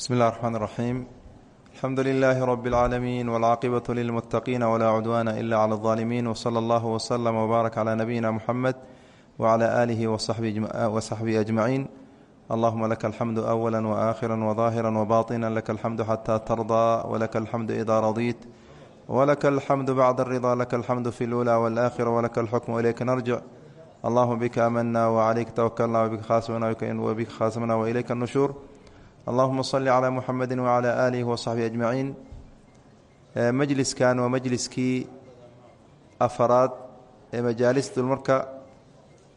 بسم الله الرحمن الرحيم الحمد لله رب العالمين والعاقبة للمتقين ولا عدوان إلا على الظالمين وصلى الله وسلم وبارك على نبينا محمد وعلى آله وصحبه, أجمعين اللهم لك الحمد أولا وآخرا وظاهرا وباطنا لك الحمد حتى ترضى ولك الحمد إذا رضيت ولك الحمد بعد الرضا لك الحمد في الأولى والآخرة ولك الحكم إليك نرجع اللهم بك أمنا وعليك توكلنا وبك خاسمنا وبك خاصمنا وإليك النشور allahuma salli calaa muxamedi wacalaa aalihi wasaxbihi ajmaciin eh, majliskan waa majliskii afaraad ee majaalis dulmarka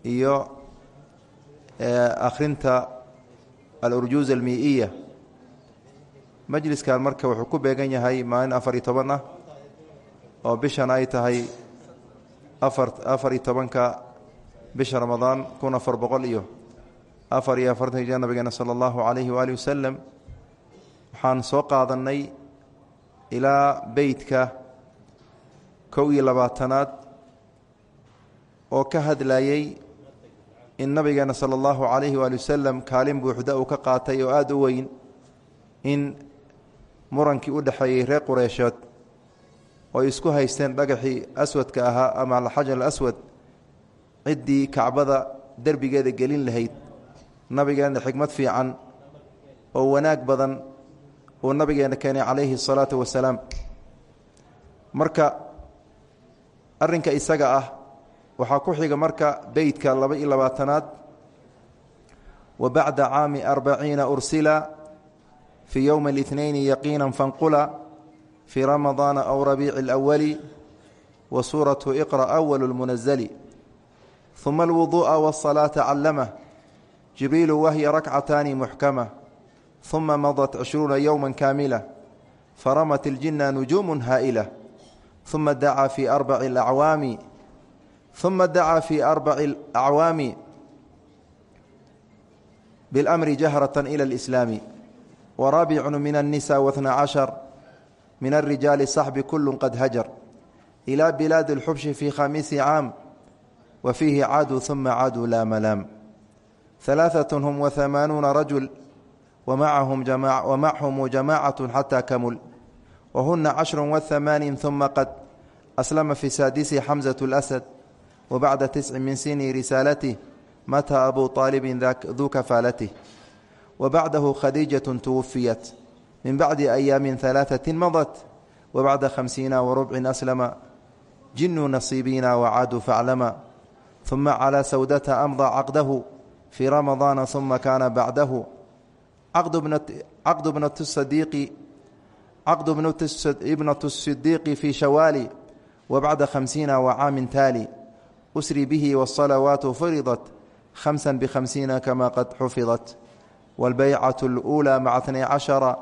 iyo eh, akhrinta alurjuuz almii-iya majliskan marka wuxuu ku beegan yahay maalin afar iyo toban ah oo bishan ay tahay afar afar iyo tobanka bisha ramadaan kun afar boqol iyo afar iyo afartan hijra nabigeena sala allahu calayhi waaalih wasalam waxaan soo qaadannay ilaa beytka kow iyo labaatanaad oo ka hadlayey in nabigeena sala allahu calayhi waali wasalam kaalin buuxda uu ka qaatay oo aada u weyn in murankii u dhexeeyey reer qureyshood ooy isku haysteen dhagaxii aswadka ahaa ama alxajar alaswad ciddii kacbada derbigeeda gelin lahayd nabigeena xikmad fiican oo wanaag badan uu nabigeena keenay calayhi الsalaatu wasalaam marka arrinka isaga ah waxaa ku xiga marka beytka laba iyo labaatanaad wa bacda caami arbaciina ursila fii yowmi اlاثnayn yaqiina fanqula fii ramadaana aw rabiici اlأwali wa suuraةu iqra أwal اlmunazli ثuma اlwuduءa wالصalaaةa callamah jibriilu wahya rakcataani muxkama uma madat cishruuna yowma kaamila faramat iljina nujuumu haa'ila uma dacaa fii arbaci acwaami uma dacaa fii arbaci acwaami biاlamri jahrata ila اlislaami waraabicun min الnisa waثna cashar min الrijaali saxbi kulu qad hajar ilى bilaadi اlxubshi fii khamiisi caam wa fiihi caaduu uma caaduu laa malaam ثلاثة هم وثمانون رجل ومعهم, جماع ومعهم جماعة حتى كمل وهن عشر وثمان ثم قد أسلم في سادس حمزة الأسد وبعد تسع من سن رسالته متى أبو طالب ذاك ذو كفالته وبعده خديجة توفيت من بعد أيام ثلاثة مضت وبعد خمسين وربع أسلم جن نصيبين وعادوا فاعلما ثم على سودة أمضى عقده fii ramadaana uma kaana bacdahu caqdu ibnatu sidiiqi fii shawaali wa bacda khamsiina wa caamin taali usri bihi wاsalawaatu furidat khamsa bkhamsiina kama qad xufidat wاlbaycaة اlأuulى maca tnay cashara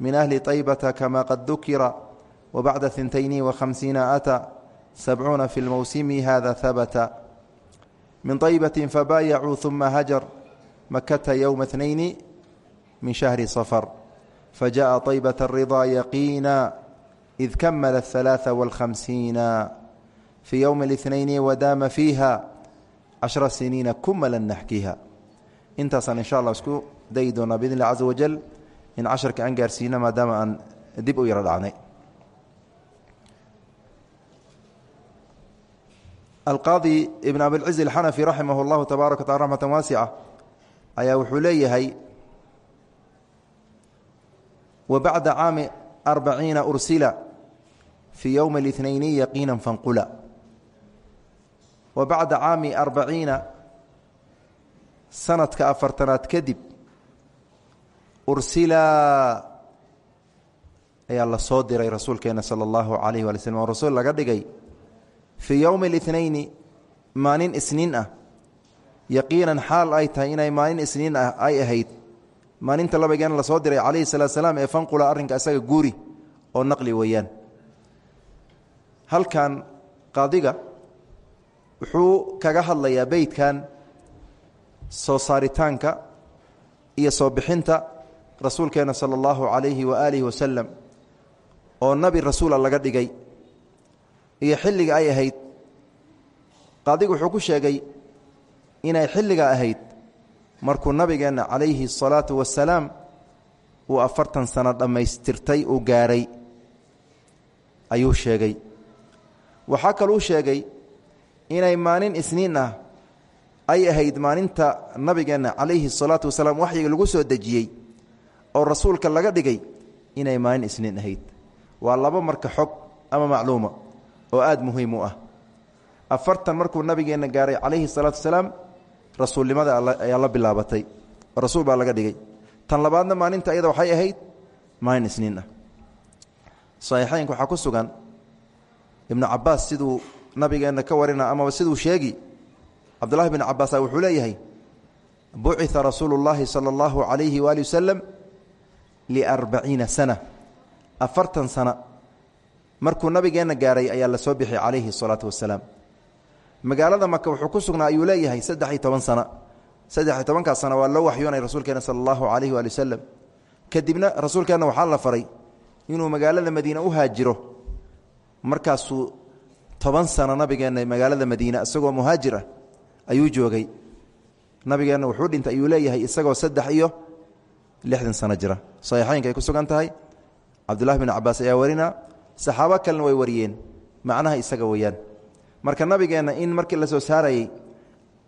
min ahli طaybata kama qad dukira wa bacda hintayni wakhamsiina ata sabcuuna fi lmowsimi hada habata min طaybaة fabaayacuu ثuma hajar makata yowma اثnayni min shahri safar fajaءa طaybaة الriضaa yaqiina id kamala الثalaaثa والkhamsiina fii yowmi الاثnayni wadaama fiiha cashra siniina kumala naxkiha intaasaan insha allah isku dayi doonaa bidn اllah caza wajal in casharka aan gaarsiino maadaama aan dib u yaro dhacnay alqaadi ibn abilciz alxanafi raximah اllahu tabaaraka wataala raxmatan waasica ayaa wuxuu leeyahay wa bacda caami arbaciina ursila fii yowmi اlithnayni yaqiina fanqula wa bacda caami arbaciina sanadka afartanaad kadib ursila ayaa la soo diray rasuulkeena sala اllahu alayh wali slm oo rasuul laga dhigay fii yowmi اlithnayni maalin isniin ah. Yaqiinan xaal ay tahay inay maalin isniin ah ay ahayd. Maalinta labageena la soo diray calayhi salaatu salaam ee fanqula arrinka isaga guuri oo naqli weeyaan. Halkan qaadiga wuxuu kaga hadlayaa beydkan soo saaritaanka iyo soo bixinta rasuulkeena sala allahu calayhi wa aalihi wasalam oo nabi rasuula laga dhigay iyo xilliga ay ahayd. Qaadigu wuxuu ku sheegay inay xilliga ahayd markuu nabigeenna calayhi الsalaatu wasalaam uu afartan sano dhammaystirtay uu gaaray ayuu sheegay. Waxaa kaluu sheegay inay maalin isniin ah ay ahayd maalinta nabigeenna calayhi salaatu wasalaam waxyiga lagu soo dejiyey oo rasuulka laga dhigay inay maalin isniin ahayd. Waa laba marka xog ama macluuma oo aad muhiim u ah. Afartan markuu nabigeena gaaray calayhi salaatu salaam rasuulnimada ayaa la bilaabatay. Rasuul baa laga dhigay. Tan labaadna maalinta ayada waxay ahayd maalin isniin ah saxiixeynka waxaa ku sugan ibnu cabaas siduu nabigeena ka warina amaba siduu sheegi cabdullahi bn cabbaasa wuxuu leeyahay bucia rasuulu llaahi sala allahu calayhi waali wasalam liarbaciina sana. Afartan sana markuu nabigeenna gaaray ayaa la soo bixiyay calayhi الsalaatu wasalaam. Magaalada maka wuxuu ku sugnaa ayuu leeyahay saddex iyo toban sana. Saddex iyo tobankaas sana waa loo waxyoonay rasuulkeena sala allahu calayhi waali kadibna rasuulkeenna waxaa la faray inuu magaalada madiine u haajiro. Markaasuu toban sano nabigeenna magaalada madiine isagoo muhaajir ayuu joogay. Nabigeenna wuxuu dhintay ayuu leeyahay isagoo saddex iyo lixdan sano jira. Saxiixeynka ay ku sugan tahay. Cabdullahi bin cabaas ayaa warina saxaabo kalena way wariyeen. Macnaha isaga weeyaan. Marka nabigeenna in markii la soo saarayey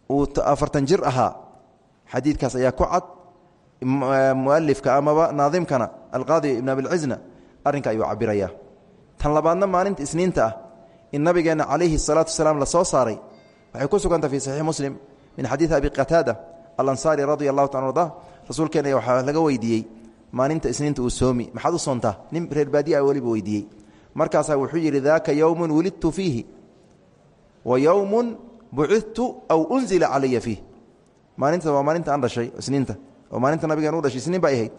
uu afartan jir ahaa xadiidkaas ayaa ku cad. Mualifka amaba naadimkana alqaadi ibn abilcizna arrinka ayuu cabirayaa tan labaadna maalinta isniinta ah in nabigeenna calayhi salaatu wasalaam la saaray waxay ku sugantah fi saxiix muslim min xadiidi abi qataada alansaari radia allahu taala arda rasuulkeena waxaa laga weydiiyey maalinta isniinta uu soomi maxaad u soontaa? Nin reer baadiya weliba weydiiyey markaasaa wuxuu yidhi daaka yowmun wulidtu fiihi wa yowmun bucidtu aw unzila calaya fiih maalinta waa maalinta aan dhashay isniinta. Oo maalinta nabigeen u dhashay isniin bay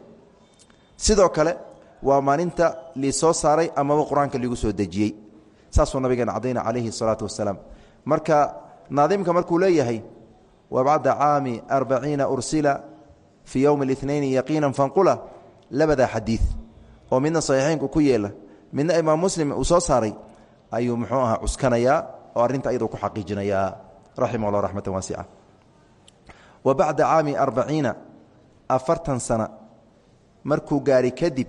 sidoo kale waa maalinta lii soo saaray amaba qur'aanka liigu soo dejiyey. Saasuu nabigeena cadayna calayhi salaatu wasalaam marka naadimka markuu leeyahay wa bacda caami arbaciina ursila fii yowmi اlithnayni yaqiina fanqula labadaa xadiid oo midna saxiixeynku ku yeela midna imaam muslim uu soo saaray ayuu muxuu ahaa cuskanayaa oo arrinta ayadoo ku xaqiijinayaa. Raximah allah raxmatan waasica wa bacda caami arbaciina afartan sana markuu gaari kadib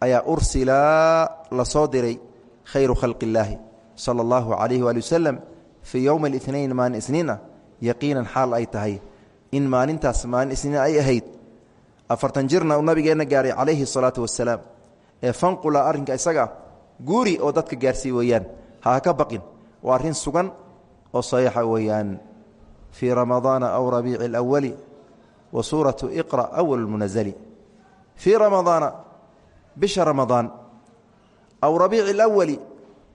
ayaa ursilaa la soo diray khayru khalqi illaahi sala allahu calayhi waali wasalam fii yowmi اlitnayn maalin isniin ah ay tahay in maalintaas maalin isniin ay ahayd afartan jirna uu nabigeenna gaaray calayhi salaatu wasalaam ee fanqula arrinka isaga guuri oo dadka gaarsii weeyaan ha ka baqin waa arrin sugan oo saxiixa weeyaan fii ramadaana aw rabiici اlawali wa suuratu iqra awal lmunazali fii ramadaana bisha ramadaan aw rabiici اlawali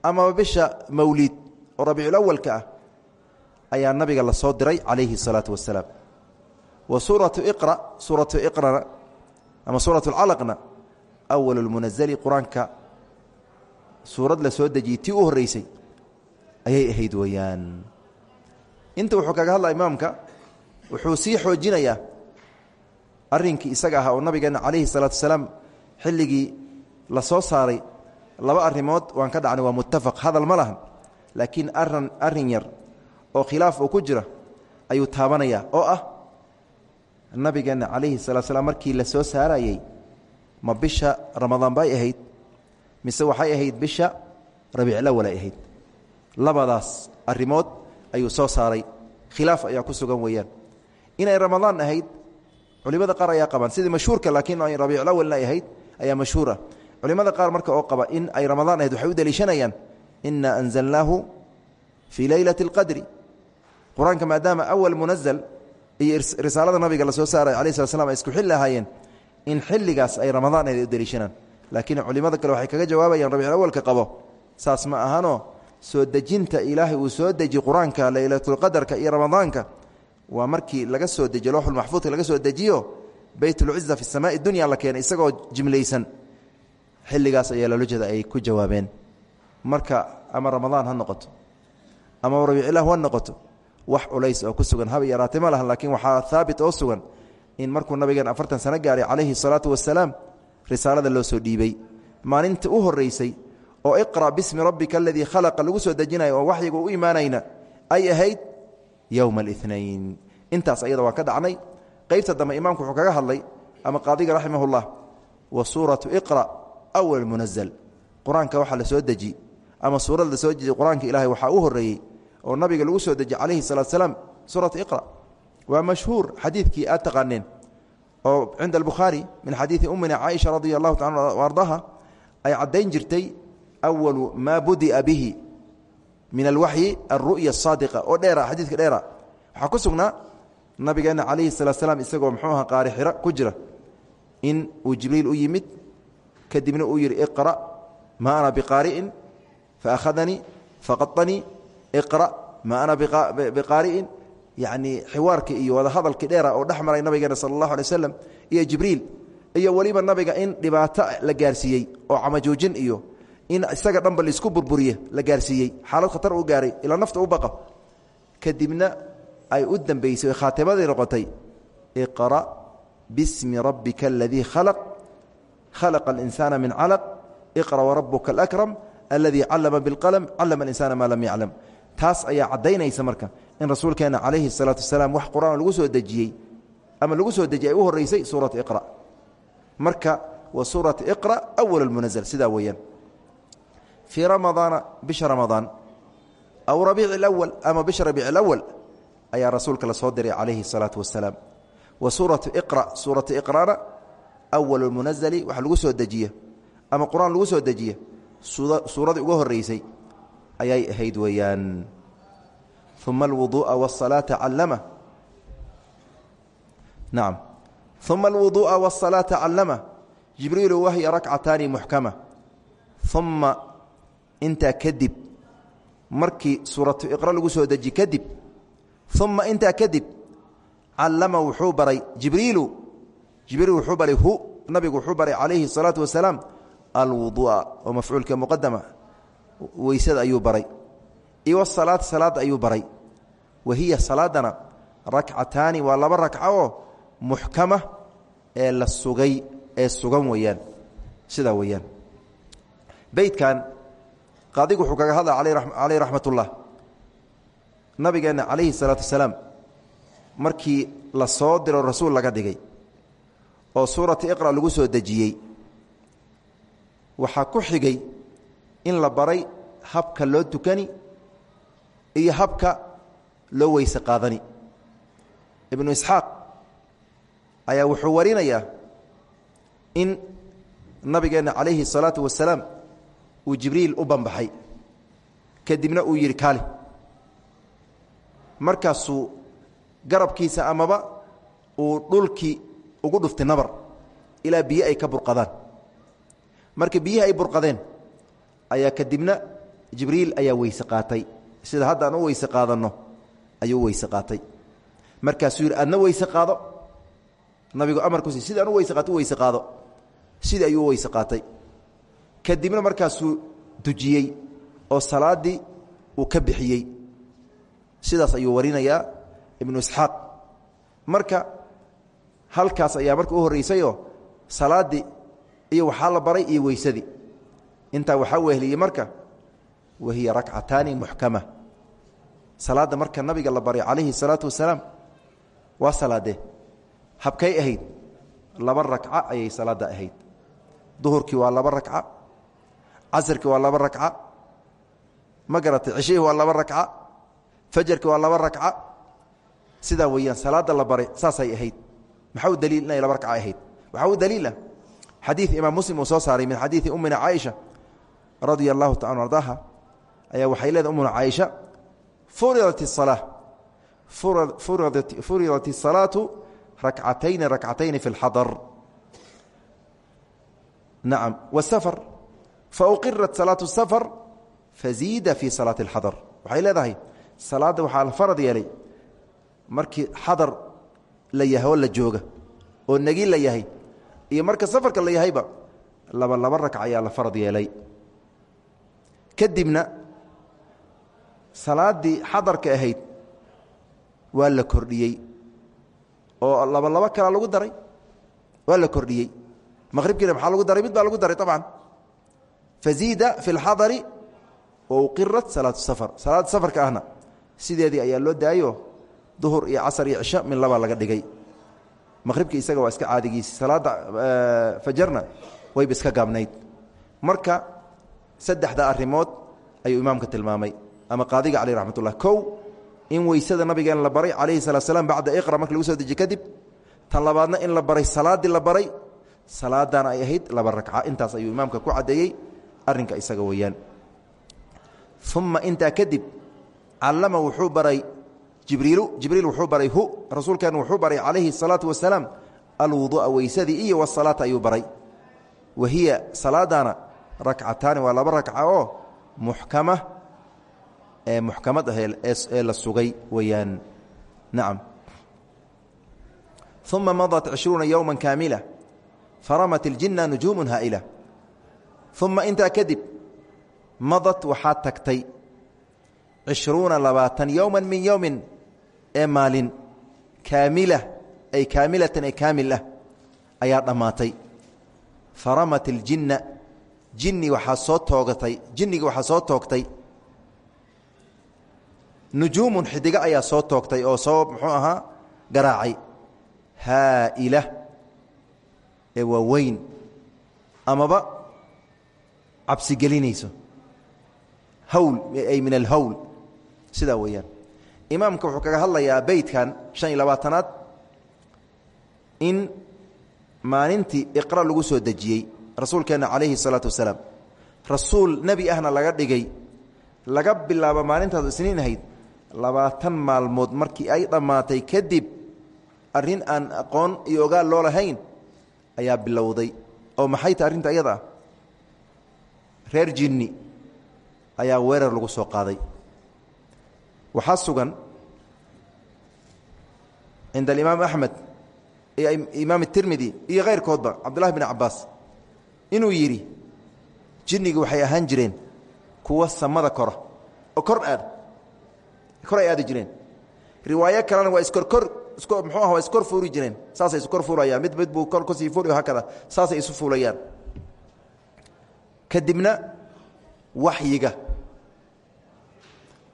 amaba bisha mawliid oo rabiiculawalka ah ayaa nabiga la soo diray calayhi الsalaatu wasalaam wa suuratu iqra suuratu iqrana ama suuratu calaqna awal lmunazali qur'aanka suurad la soo dejiyey tii u horreysay ayay ahayd weeyaan inta wuxuu kaga hadlaya imaamka wuxuu sii xoojinayaa arrinkii isaga ahaa oo nabigeenna calayhi salaatu wasalaam xilligii la soo saaray laba arrimood waan ka dhacnay waa muttafaq hadal ma lahan laakiin aran arrin yar oo khilaaf uu ku jira ayuu taabanayaa oo ah nabigeenna calayhi salatu slam markii la soo saarayey ma bisha ramadaan bay ahayd mise waxay ahayd bisha rabiiclawal ay ahayd. Labadaas arrimood ayuu soo saaray. Khilaaf ayaa ku sugan weeyaan. Inay ramadaan ahayd culimada qaar ayaa qabaan. Sidii mashhuurka laakiin ay rabiiclawalna ay ahayd ayaa mashhuura. Culimada qaar marka oo qaba in ay ramadaan ahayd waxay u daliishanayaan ina anzalnaahu fii leylati اlqadri qur'aanka maadaama awal munazal iyo risaalada nabiga la soo saaray alai slat ay isku xilli ahaayeen in xilligaas ay ramadaan ay u daliishanaan. Laakiin culimada kale waxay kaga jawaabayaan rabiicul awalka qabo. Saas ma ahanoo soo dejinta ilaahay uu soo deji qur'aanka leylatulqadarka iyo ramadaanka. Waa markii laga soo dejiyo lowxulmaxfuudka laga soo dejiyo beytulciza fi samaai dunya la keenay isagoo jimlaysan. Xilligaas ayaa loola jeeda ay ku jawaabeen. Marka ama ramadaan ha noqoto ama rabiicilah ha noqoto wax culays oo ku sugan haba yaraate ma lahan laakiin waxaa haabit oo sugan in markuu nabigeen afartan sano gaaray calayhi salaatu wasalaam risaalada loo soo dhiibey maalinta u horeysay oo iqra' bismi rabbika aladii khalaqa lagu soo dejinayo oo waxyiga u imaanayna ay ahayd yowma alinayn intaas ayada waa ka dhacnay. Qeybta dambe imaamku wuxuu kaga hadlay ama qaadiga raximahullah wa suuratu iqra awal munazal qur'aanka waxaa la soo deji ama suurad la soo deji qur'aanka ilaahay waxaa u horeeyey oo nabiga lagu soo deji calayhi salaatu salaam suuratu iqra waa mashhuur xadiidkii aad taqaaneen oo cinda albukhaari min xadiidi ummina caaisha radia allahu taala ardaha ay caddayn jirtay awalu maa budia bihi min alwaxyi alru'ya asaadiqa oo dheera xadiidka dheera. Waxaa ku sugnaa nabigeena calayhi salaat slaam isagoo muxuu aha qaari xiro ku jira in uu jibriil u yimid kadibna uu yidhi iqra ma ana biqaari'in faakhadanii faqaanii iqra ma ana biqaari'in yacnii xiwaarkii iyo wadahadalkii dheera oo dhex maray nabigeena sala allahu iyo jibriil iyo weliba nabiga in dhibaato la gaarsiiyey oo camajoojin iyo in isaga dhanba la isku burburiye la gaarsiiyey. Xaalad khatar uu gaaray ilaa nafta u baqa kadibna ay u dambaysay khaatimadii noqotay iqra bismi rabbika aladii khalaq. Khalaqa alinsaana min calaq iqra warabuka alakram aladii callama bilqalm callama alinsaana maa lam yaclam taas ayaa caddaynaysa marka in rasuulkeena calayhi salaatu wasalaam wax qur'aan lagu soo dejiyey ama lagu soo dejiyey u horeysay suurat iqra. Marka wa suurat iqra awal almunazal sidaa weeyaan. Fii ramadaana bisha ramadaan aw rabiic alawal ama bisha rabiic alawal ayaa rasuulka la soo diray calayhi salaatu wasalaam. Wa suuratu iqra suuratu iqrana awal almunazali wax lagu soo dejiye ama qur'aan lagu soo dejiye suuradii uga horeysay ayay ahayd weeyaan uma alwuduuءa wالsalaata callama nacam uma alwuduuءa wالsalaata callama jibriilu wahya rakcataani muxkama uma intaa kadib markii suuratu iqra lagu soo deji kadib uma intaa kadib callama wuxuu baray jibriilu jibriil wuxuu baray hu nabigu wuxuu baray calayhi الsalaatu wasalaam alwuduu'a oo mafcuulka muqadama weysada ayuu baray iyo salaad salaada ayuu baray. Wa hiya salaadana rakcataani waa laba rakco oo muxkama ee la sugay ee sugan weeyaan. Sidaa weeyaan. Beydkan qaadigu wuxuu kaga hadla caleyh raxmat ullah nabigeenna calayhi salaatu wasalaam markii la soo diro rasuul laga dhigay oo suurata iqra lagu soo dejiyey waxaa ku xigay in la baray habka loo tukani iyo habka loo weyse qaadani. Ibnu isxaaq ayaa wuxuu warinayaa in nabigeenna calayhi الsalaatu wasalaam uu jibriil u banbaxay. Kadibna uu yidhi kaali markaasuu garabkiisa amaba uu dhulkii ugu dhuftay nabar ilaa biyo ay ka burqadaan. Marka biyihii ay burqadeen ayaa kadibna jibriil ayaa weyse qaatay sida hadda aan u weyse qaadanno ayuu weyse qaatay. Markaasuu yidhi adna weyse qaado. Nabigu amarkusi sida aan u weyse weyse qaado. Sidii ayuu u qaatay. Kadibna markaasuu dujiyey oo salaaddii uu ka bixiyey. Sidaas ayuu warinayaa ibnu isxaaq. Marka halkaas ayaa marka u horreysayoo iyo waxaa la baray iyo weysadii intaa waxaa wehliyey marka wahiya rakcataani muxkama salaadda marka nabiga la baray calayhi salaatu wasalaam waa salaadee habkay ahayd. Laba rakca ayay salaadda ahayd. Duhurkii waa laba rakca casrkii waa laba rakca ma garatay cishihii waa laba rakca fajarkii waa laba rakca sidaa weeyaan salaadda la baray saasay ahayd. Maxaa u daliil inay laba rakca ahayd? Waxaa u daliila xadiid imaam muslim uu soo saaray min xadiidi ummina caaisha radia allahu taala ardaha ayaa waxay leedahay ummuna caaisha furidat الsalaa furidat الsalaatu rakcatayni rakcatayni fi اlxadar nacam wsafar fauqirat salaatu الsafar faziida fi salaati اlxadar waxay leedahay salaadda waxaa la farad yeelay markii xadar la yahay oo la jooga oo negi la yahay iyo marka safarka la yahayba laba laba rakc ayaa la farad yeelay kadibna salaaddii xadarka ahayd waa la kordhiyey oo laba labo kalaa lagu daray waa la kordhiyey. Maqhribkiina maxaa lagu daray? Mid baa lagu daray طabcan faziida fi اlxadari wauqirat salaatu safar. Salaadda safarka ahna sideedii ayaa loo daayo duhur iyo casar iyo cisho min labaa laga dhigay. Maqhribka isaga waa iska caadigiisi salaada fajarna wayba iska gaabnayd. Marka saddexda arrimood ayuu imaamka tilmaamay ama qaadiga caleyh raxmat ullah kow in weysada nabigeen la baray calayhi salatu slam iqra marki lagu soo deji kadib tan in la baray salaaddii la baray salaadana ay ahayd laba ragca intaas ayuu imaamka ku caddeeyey arrinka isaga weeyaan. Uma intaa kadib callama wuxuu baray jibriilu jibriil wuxuu baray hu rasuulkeenna wuxuu baray calayhi الsalaatu wasalaam alwuduu'a weysadii iyo wasalaata ayuu baray. Wa hiya salaadana rakcataani laba rakca oo muxkama ee muxkamad ah ee la sugay weeyaan. Nacam uma madat cishruuna yowma kaamila faramat اljina nujuumu haa'ila. Uma intaa kadib madad waxaa tagtay cishruuna labaatan yowma min yowmin ee maalin. Kaamila ay kaamilatan ee kaamil ah ayaa dhammaatay faramat اljinna jinni waxaa soo toogatay jinnigi waxaa soo toogtay nujuumun xidigo ayaa soo toogtay oo soo muxuu ahaa garaacay. Haa'ila ee waa weyn amaba cabsigelinayso hawl ay min alhawl sidaa weeyaan. Imaamka wuxuu kaga hadlayaa beytkan shan iyo labaatanaad in maalintii iqra lagu soo dejiyey rasuulkeenna calayhi الsalaatu wasalaam. Rasuul nebi ahna laga dhigay laga bilaabo maalintaas isniin ahayd labaatan maalmood markii ay dhammaatay kadib arrin aan aqoon iyo ogaal loo lahayn ayaa bilowday. Oo maxay tahay arrinta iyada? Ah reer jinni ayaa weerar lagu soo qaaday. Waxaa sugan cinda alimaam axmed iyo imaam اtirmidi iyo keyrkoodba cabdullahi bn cabaas inuu yidhi jinnigi waxay ahaan jireen kuwa samada kora. Oo kor aada kor ay aadi jireen. Riwaayo kalena waa iskorkor is mxuu ah waa iskor fuuri jireen. Saasay iskor fuulayaan mid mid buu kor ku sii fuuli haakada saasay isu fuulayaan. Kadibna waxyiga.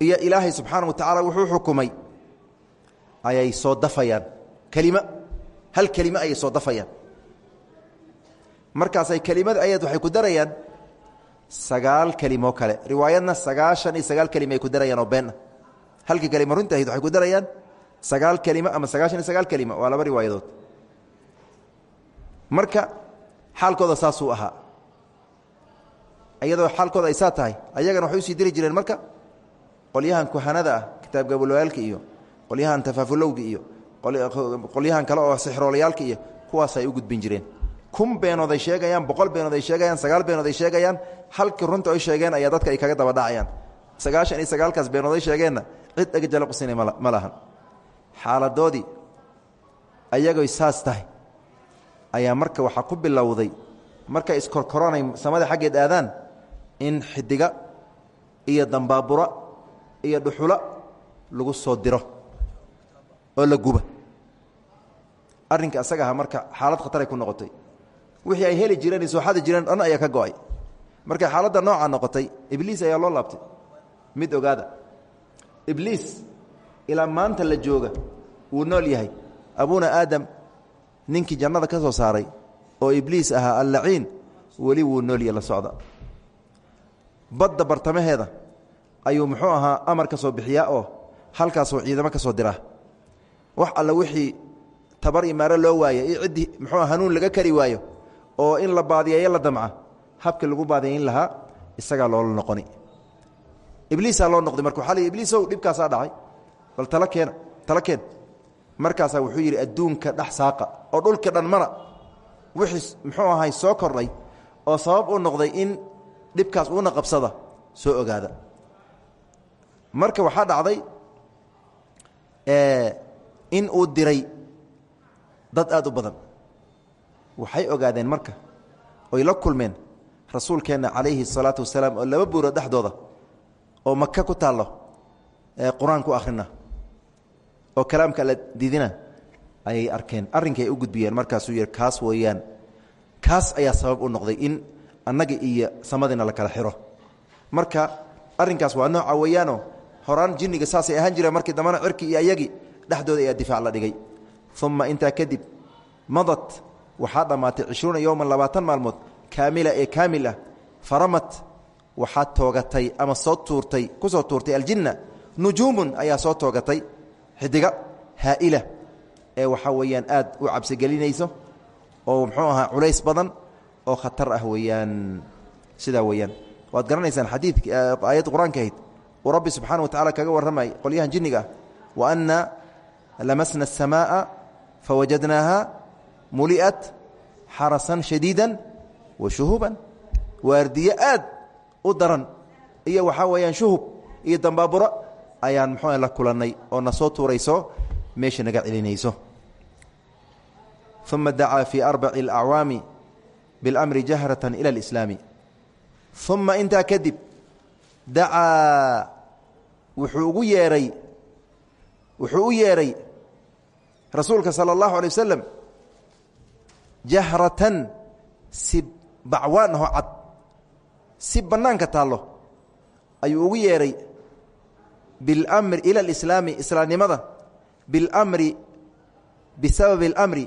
Iyo ilaahay subxaana wa tacaala wuxuu xukumay ayay soo dafayaan. Kelimo hal kelime ayay soo dafayaan. Markaasay kelimada ayad waxay ku darayaan sagaal kelimo kale. Riwaayadna sagaashan iyo sagaal kelima ay ku darayaan oo beenah halkii kelima runta ahayd waxay ku darayaan sagaal kelimo ama sagaashan iyo sagaal kelima waa laba riwaayadood. Marka xaalkooda saasuu ahaa. Iyadoo xaalkooda ay saa tahay ayagana waxay u sii diri jireen marka qolyahan kuhanada ah kitaab gabolwaalka iyo qolyahan tafaafulowga iyo qolyahan kale oo sixroolayaalka iyo kuwaas ay u gudbin jireen. Kun beenood ay sheegayaan boqol beenood ay sheegayaan sagaal beenood ay sheegayaan halkii runta ay sheegeen ayaa dadka ay kaga daba dhacayaan sagaashan iyo sagaalkaas beenood ay sheegeenna cid dhegajala qusina ma lahan. Xaaladoodii ayagoy saas tahay. Ayaa marka waxaa ku bilowday markay iskorkoranay samada xaggeed aadaan in xidiga iyo dambaabura iyo dhuxula lagu soo diro oo la guba. Arrinka asaga aha marka xaalad khataray ku noqotay. Wixii ay heli jireen soo xadi jireen dhan ayaa ka go'ay. Markay xaaladda noocaa noqotay ibliis ayaa loo laabtay. Mid ogaada ibliis ilaa maanta la jooga wuu nool yahay. Abuuna aadam ninkii jannada ka soo saaray oo ibliis ahaa allaciin weli wuu nool yahay la socda. Badda bartamaheeda ayuu muxuu ahaa amar ka soo bixiyaa oo halkaasuu ciidamo ka soo diraa. Wax alla wixii tabar imaaro loo waaya iyo ciddii muxuu hanuun laga kari waayo oo in la baadiyeeyo la damca habkii lagu baadiyayn lahaa isagaa loola noqoni ibliisaa loo noqday marka waxaa l ibliisow dhibkaasaa dhacay. Bal tala keena tala keen. Markaasaa wuxuu yidhi adduunka dhex saaqa. Oo dhulka dhan mana. Wixii muxuu ahay soo kordhay oo sabab u noqday in dhibkaas uuna qabsada soo ogaada. Marka waxaa dhacday in uu diray dad aad u badan. Waxay ogaadeen marka oy la kulmeen rasuulkeenna calayhi الsalaatu wasalaam oo laba buuro dhexdooda oo maka ku taallo qur'aan ku akhrina oo kalaamka alla didina ayay arkeen. Arrinkay u gudbiyeen markaasuu yihi kaas weeyaan kaas ayaa sabab u noqday in annaga iyo samadina la kala xiro. Marka arrinkaas waa nooca weeyaanoo horaan jinniga saasay ahaan jireen markii dambana cirki iyo ayagii dhexdooda ayaa difaac la dhigay. Uma intaa kadib madad waxaa dhammaatay cishruuna yowman labaatan maalmood kaamila ee kaamil faramat waxaad toogatay ama soo tuurtay ku soo tuurtay aljinna nujuumun ayaa soo toogatay xidiga haa'ila ee waxaa weeyaan aad u cabsigelinayso oo muxuu ahaa culays badan oo khatar ah weeyaan. Sidaa weeyaan. Waad garanaysaan xadiidk aayad qur'aanka ahayd uu rabbi subxaana wa tacala kaga warramay qolyahan jinniga wa anna lamasna asamaaa fawajadnaaha muli'at xarasan shadiida wa shuhuuban. Waardiye u daran iyo waxaa weeyaan shuhub iyo dambaaburo ayaan muxuu la kulannay oo na soo tuurayso meesha naga celinayso uma dacaa fii arbaci اlacwaami biاlamri jahrata ila اlislaami uma intaa kadib dacaa wuxuu ugu yeeray wuxuu u yeeray rasuulka salى اllahu alيه waslem jahratan si bacwaan ahoo cad si bannaanka taallo ayuu ugu yeeray biاlmri ila اlislaami islaamnimada biاlmri bisababi اlamri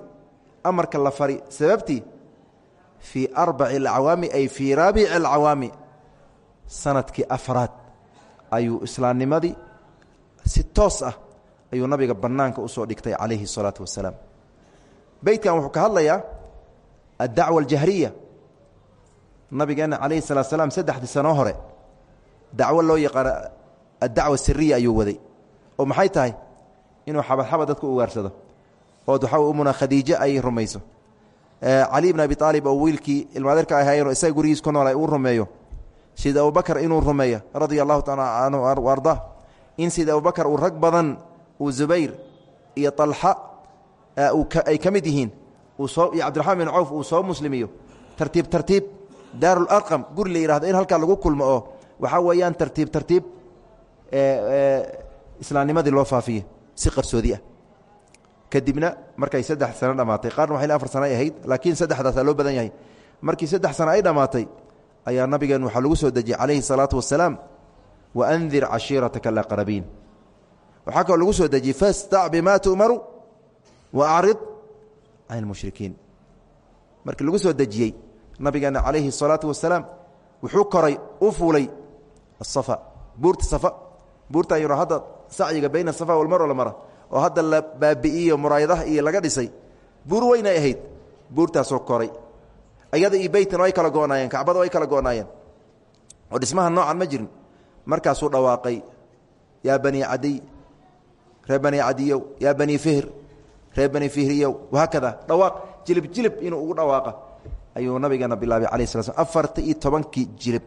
amarka la fari sababtii fii arbaci alcawaami ay fii raabici alcawaami sanadkii afraad ayuu islaamnimadii si toos ah ayuu nabiga bannaanka usoo dhigtay calayhi الsalaatu wasalaam beytkan wuxuu ka hadlayaa addacwa aljahriya nabigeena calayhi salatu salaam saddexdii sanoo hore dacwo loo yaqaano addacwa siriya ayuu waday. oo maxay tahay? inuu xabadxabad dadku ugaarsado ood waxaa umuna khadiijo ay rumayso. Cali bn abi aalib oo wiilkii ilmaadeerka ahaayeenoo isaga gurigiis ku noolay uu rumeeyo. Sida abubakar inuu rumeeyo radia taala canhu arda. In sida abubakar uu rag badan uu zubayr iyo alxa ay ka uu soo iyo cabdiraxmaan bin cawf uu soo muslimiyo. Tartiib tartiib daarularqam guri la yihahdo in halkaa lagu kulmo oo waxaa weeyaan tartiib tartiib islaamnimadii loo faafiye si qarsoodi ah. Kadibna markay saddex sano dhammaatay qaarna waxay afar sano ay ahayd laakiin saddexdaasaa loo badan yahay. Markii saddex sano ay dhammaatay ayaa nabigeen waxaa lagu soo dejiyey calayhi salaatu wasalaam wa andir cashiirataka alaqrabiin waxaa kaloo lagu soo dejiyey fastac bimaa tu'maru wa acrid can ilmushrikiin markii lagu soo dejiyey nabigeena calayhi الsalaatu wasalaam wuxuu koray u fuulay asafa buurta safa. Buurtan yaro hadda sacyiga bayna asafa walmarwa la mara oo hadda la baabi'iyo muraayadaha iyo laga dhisay. Buur weyn ay ahayd buurtaasoo koray. Ayada iyo beytan ay kala go'naayeen kacbada ay kala go'naayeen oo dhismaha noocan ma jirin. Markaasuu dhawaaqay yaa bani cadiy reer bani cadiyow bani fihr reer bani fihriyow wahaakada dhawaaq jilib jilib inuu ugu dhawaaqa ayuu nabigeena bilaabay sla slam afarta iyo tobankii jilib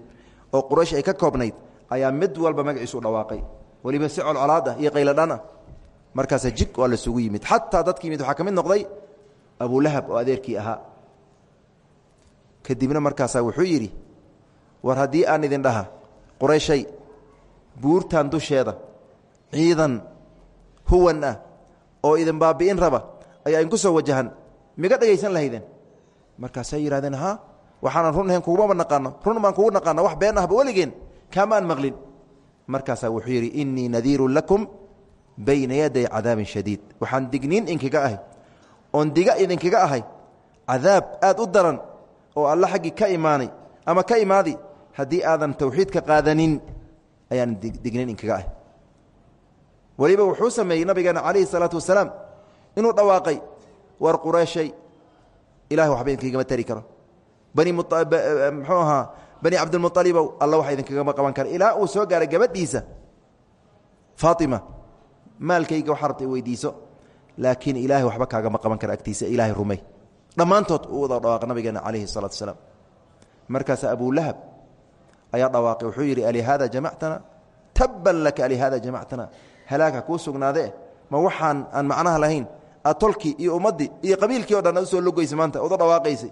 oo quraysh ay ka koobnayd ayaa mid walba magaciisu u dhawaaqay. Weliba si colcolaad ah iyo qayladhan ah. Markaasa jig waa lasugu yimid. Xataa dadki yimid waxaa ka mid noqday abulahab oo adeerkii ahaa. Kadibna markaasaa wuxuu yidhi war haddii aan idin dhaha qurayshay buurtan dusheeda ciidan huwan ah oo idin baabi'in raba ayaa idinku soo wajahan. Miga dhegaysan lahaydeen markaasay yidhahdeen ha waxaanan run ahayn kugumaba naqaano. Run baan kugu naqaana wax been ahba weligeen. Kaamaan maqlin. Markaasaa wuxuu yidhi innii nadiirun lakum bayna yaday cadaabin shadiid. Waxaan digniin inkaga ahay. Oon diga idinkaga ahay. Cadaab aad u daran oo alla xaggii ka imaanay ama ka imaadi haddii aadan tawxiidka qaadanin ayaan digniin inkaga ahay. Weliba wuxuu sameeyey nabigeena calayhi salaatu wasalaam inuu dhawaaqay war qureeshay ilahay waxba idinkagama tari karo. Bani mxuu ahaa? Bani cabdilmualibow alla wax idinkagama qaban kara ilaa uu soo gaaray gabadhiisa. Faatima maalkayga waxaa rabta weydiiso. Laakiin ilaahay waxba kaagama qaban kara agtiisa. Ilaahay rumey dhammaantood uu wada dhawaaqa nabigeena calayhi salaatu wasalaam markaasa abulahab ayaa dhawaaqay wuxuu yidhi alihaada jamactana? Tabban laka alihaada jamactana? Halaagha kuu sugnaadee? Ma waxaan aan macnaha lahayn aad tolkii iyo ummaddii iyo qabiilkii o dhan u soo logoysay maanta uda dhawaaqaysay.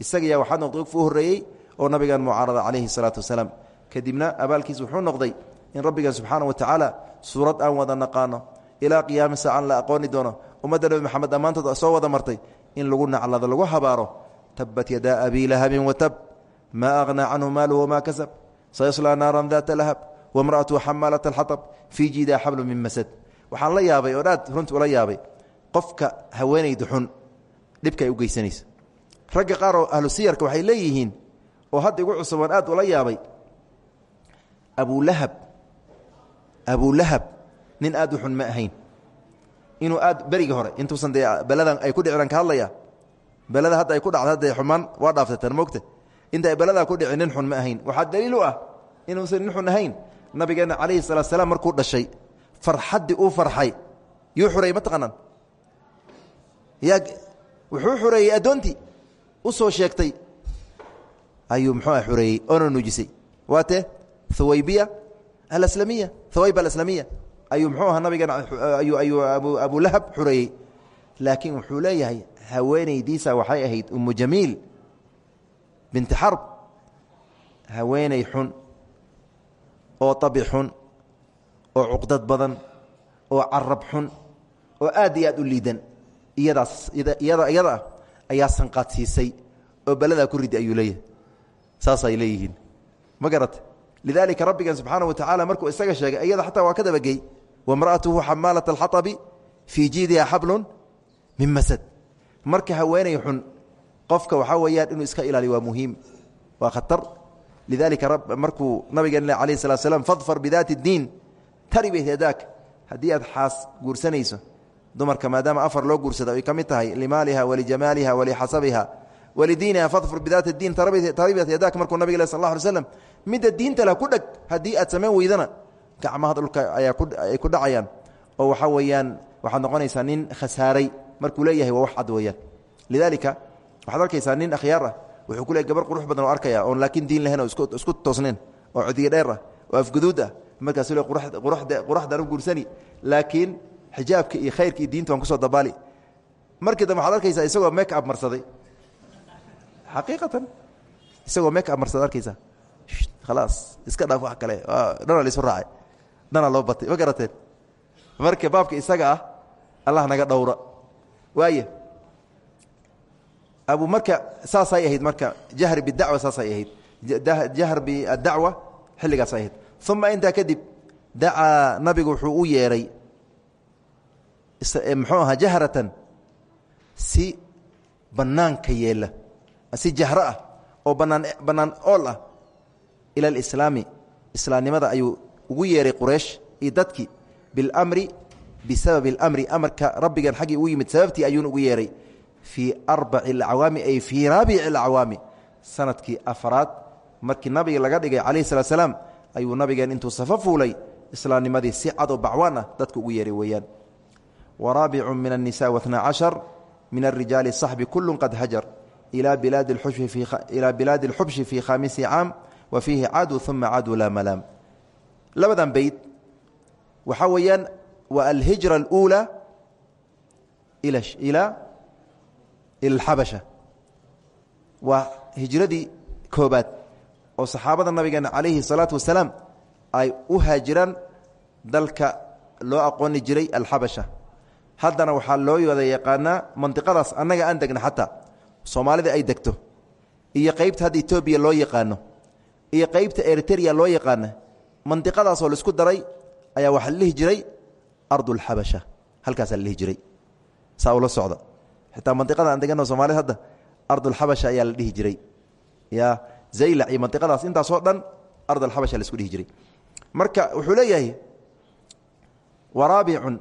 Isagayaa waxaa noqday u horreeyey oo nabigan mucaarada calayhi salaatu wasalaam. Kadibna abaalkiis wuxuu noqday in rabbigan subxaana wa tacaala suurad aan wada naqaano ilaa qiyaami saacan la aqooni doono ummadda nebi maxamed dhammaantood soo wada martay in lagu naclado lagu habaaro. Tabat yadaa abii lahabin watab maa aghnaa canhu maaluhu wamaa kasab sayaslaa naaran daata lahab wamra'atuhu xamaalat alxatab fii jiidaa xablu min masad. Waxaan la yaabay oo aad runti ula yaabay qofka haweenayda xun dhibka ay u geysanayso ragga qaar oo ahlu siyarka waxay leeyihiin oo hadda igu cusubaan aad ula yaabay abulahab abulahab nin aad xun ma ahayn. Inuu aad berigii hore intuusan dee beladan ay ku dhiciraan ka hadlaya. Belada hadda ay ku dhacda hadda xumaan waa dhaaftatan mogta inta ay beladaa ku dhici nin xun ma ahayn. Waxaa daliil u ah inuusan nin xun ahayn. Nabigeena calayhi salaat salaam markuu dhashay farxaddii uu farxay. Yuu taqaanaan yaa wuxuu xureeyey addoontii. U soo sheegtay. Ayuu muxuu ah xureeyey oona nuujisay. Waa tee thawaybiya alaslamiya thawayba alaslamiya. Ayuu muxuu ahaa nabigeena ayuu ayuu abu abulahab xureeyey laakiin wuxuu leeyahay haweenaydiisa waxay ahayd umu jamiil binti xarb haweeney xun oo tabi xun oo cuqdad badan oo carab xun oo aad iyo aad u liidan iyada ayaa sanqaadsiisay oo beladaa ku ridi ayuu leeyahay. Saasay leeyihiin. Ma garata lidaalika rabbigan wa tacaala markuu isaga sheegay iyada xataa waa ka dabagey wamra'atuhu xamaalat alxatabi fii jiidiha xablun min masad. Marka haweeney xun qofka waxaa weeyaan inuu iska ilaaliyo waa muhiim waa khatar. Lidaalika markuu nabigeen alayh salat slam fadfar bidaati اdiin taribet yadaak haddii aad xaas guursanayso dumarka maadaama afar loo guursado ay ka mid tahay limaaliha walijamaaliha walixasabiha walidiiniha fadfar bidaati diin taribet yadak markuu nabig sal la alay slam midda diinta lah ku dheg haddii aad samayn weydana gacmaha dhulka ayaa ay ku dhacayaan. Oo waxaa weeyaan waxaad noqonaysaa nin khasaaray markuu leeyahay waa wax cad weeyaan. Lidaalika waxaad arkaysaa nin akhyaar ah wuxuu ku leey gabar qurux badan oo arkaya oon laakiin diin lahayn oo isku toosneen oo codiga dheer ah oo afguduud ah markaasu le quraxdaan u guursani laakiin xijaabka iyo khayrka iyo diinta waan ku soo dabaali. Markii dambe waxaad arkaysaa isagoo make up marsaday. Xaqiiqatan isagoo make up marsaday arkaysaa. Khalaas iska dhaaf wax kale. Dhana la isu raacay. Dhana loo batay. Ma garateen? Marka baabka isaga ah allah naga dhowra. Waaya abu marka saasay ahayd marka. Jahri bidacwa saasay ahayd. Jahr biadacwa xilligaasay ahayd. Uma intaa kadib dacaa nabigu wuxuu u yeedhay muxuu ahaa jahratan si bannaanka yeela si jahro ah oo banaan bannaan ool ah ila alislaami islaamnimada ayuu ugu yeehay quraysh iyo dadkii biاlamri bisababi اlamri amarka rabbigan xaggii ugu yimid sababtii ayuuna ugu yeehay fii arbaci اlacwaami ay fii raabici اlacwaami sanadkii afraad markii nabiga laga dhigay calayh salat slaam ayuu nabigeen intuu safa fuulay islaamnimadii si cad oo bacwaan ah dadka ugu yeehay weeyaan waraabicu min الnisa waثna cashar min الrijaali صaxbi kulu qad hajar ilى bilaadi اlxubshi fii khamisi caam wa fiihi caduu uma caduu laa malaam labadan beyd waxaa weeyaan waa alhijra اlأuulى ilى اlxabasha waa hijradii koobaad oo saxaabada nabigeena calayhi الsalaatu wasalaam ay u haajiraan dalka loo aqooni jiray alxabasha haddana waxaa loo wada yaqaanaa mandiqadaas annaga aan degna xataa soomaalida ay degto. Iyo qeybta hadda etoobiya loo yaqaano. Iyo qeybta eriteria loo yaqaana mandiqadaasoo la isku daray ayaa waxaa la dhihi jiray ardulxabasha halkaasaa la dhihi jiray. Saa ula socda. Xitaa mandiqada aan deganno soomaalida hadda ardulxabasha ayaa la dhihi jiray. Ya zaylac iyo mandiqadaas intaasoo dhan ardulxabasha la isku dhihi jiray. Marka wuxuu leeyahay waraabicun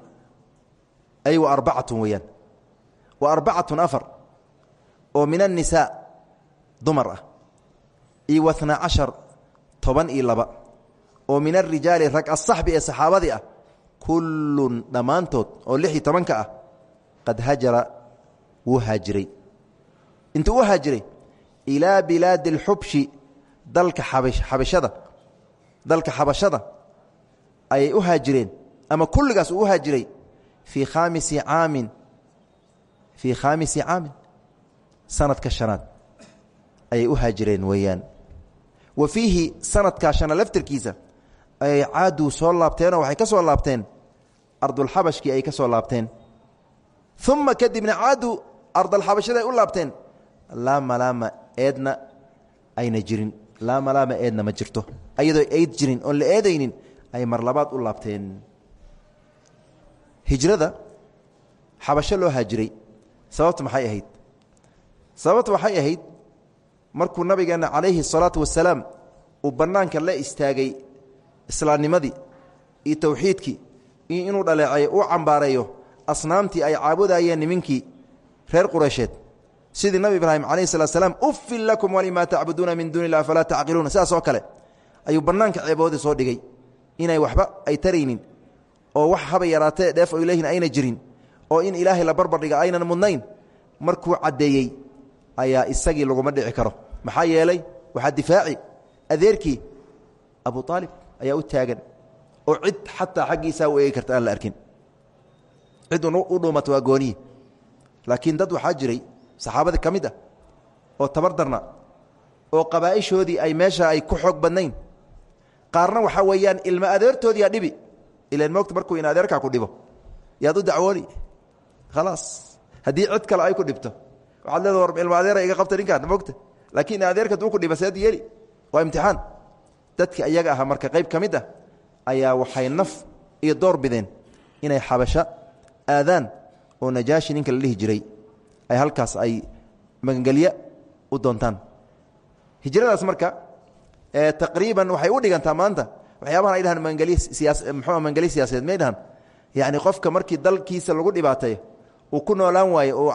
ay wa arbacatun weeyaan wa arbacatun afar oo min annisaa dumar ah iyo waثna cashar toban iyo laba oo min alrijaali rag asaxbi ee saxaabadii ah kullun dhammaantood oo lix iyo tobanka ah qad hajara wuu haajiray intuu u haajiray ilaa bilaadi اlxubshi dalka xabashada dalka xabashada ayay u haajireen ama kulligaas u haajiray fii khamisi caamin fii khamisi caamin sanadka shanaad ayay u haajireen weeyaan wa fiihi sanadkaa shanaad laftirkiisa ayay caaduu soo laabteenoo waxay ka soo laabteen ardulxabashkii ay ka soo laabteen uma kadibna caaduu ardalxabashada ay u laabteen laa malaama eedna ayna jirin laa malaama eedna ma jirto ayadoo eyd jirin oon la eedaynin ay mar labaad u laabteen hijrada xabasho loo haajiray. Sababta maxay ahayd? Sababta waxay ahayd markuu nabigeenna calayhi salaatu wasalaam uu bannaanka la istaagay islaamnimadii iyo towxiidkii iyo inuu dhaleeceeyo uu cambaareeyo asnaamtii ay caabudayeen nimankii reer qureysheed. Sidii nabi ibraahim calayhi salat slaam uffin lakum walimaa tacbuduuna min duuni illah falaa tacqiluuna. Sidaas oo kale ayuu bannaanka ceeboodii soo dhigay inay waxba ay taraynin oo wax haba yaraatee dheef oy leeyihiin ayna jirin oo in ilaahay la barbardhiga aynan mudnayn markuu caddeeyey ayaa isagii laguma dhici karo. Maxaa yeelay waxaa difaaci adeerkii abu aalib ayaa u taagan oo cid xataa xaggiisaa u eegi karta aan la arkin. Cid u dhuumato waa laakiin dad waxaa jiray saxaabadii ka mid ah oo tabar darna oo qabaa'ishoodii ay meesha ay ku xoog badnayn. Qaarna waxaa weeyaan ilma adeertoodiyaa dhibi ilan moogta markuu in adeerkaa ku dhibo. Yaad u dacwooni. Khalaas. Cid kale ay ku dhibto. Waxaad leeda war ilma adeera iga qabta ninkaan mogta laakiin adeerka duu ku dhiba seed waa imtixaan. Dadki iyaga ahaa marka qayb ka ah ayaa waxay naf iyo door bideen inay xabasho aadaan oo najaashi ninka la jiray ay halkaas ay magangelye u doontaan. Hijradaas marka taqriiban waxay u dhigantaa maanta waxyaabahan ay dhahaan muxuu magangelye siyaasadeed may dhahan yacni qofka markii dalkiisa lagu dhibaateeyo uu ku noolaan waayo oo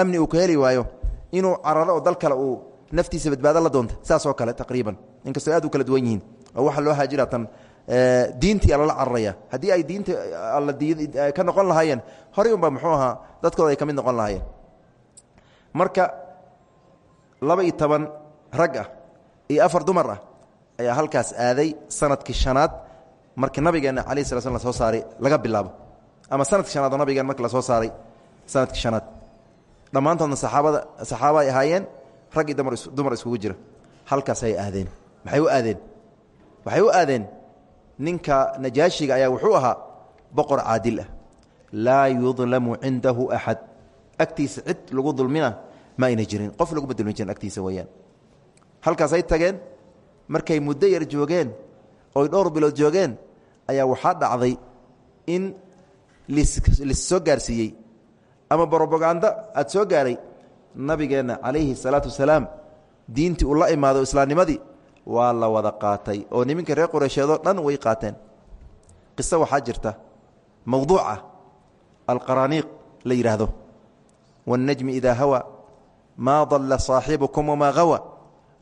amni uu ka heli waayo inuu cararo oo dal kale uu naftiisa badbaado la doonta saas oo kale taqriiban. Inkastoo aad u kala duwan yihiin oo waxa loo haajira tan diintii lala cararaya. Haddii ay diinta alla ka noqon lahaayeen horey unba muxuu ahaa dadkooda ay ka mid noqon lahaayeen. Marka laba iyo toban rag ah iyo afar dumar ah ayaa halkaas aaday sannadkii shanaad markii nabigeenna alayh sala sl la soo saaray laga bilaabo. Ama sannadkii shanaad oo nabigeen marki la soo saaray sannadkii shanaad. Dhammaantoodna saxaabada saxaaba ay ahaayeen rag iyo dumar iskugu jira. Halkaas ay aadeen. Maxay u aadeen? Waxay u aadeen ninka najaashiga ayaa wuxuu ahaa boqor caadil ah. Laa yudlamu cindahu axad agtiisa cid lagu dulmina ma ayna jirin. Qof laguma dulmin jirin agtiisa weeyaan. Halkaasay tageen markay muddo yar joogeen oy dhowr bilood joogeen ayaa waxaa dhacday in lis soo gaarsiiyey. Ama brobagando aad soo gaaray nabigeenna calayhi salaatu wasalaam diintii uu la imaado islaamnimadii waa la wada qaatay. Oo niminka reer qureysheedoo dhan way qaateen. Qiso waxaa jirta. Mowduuca alqaraaniiq la yidhaahdo waاnnajmi idaa hawa. Maa dalla saaxibukum wamaa hawa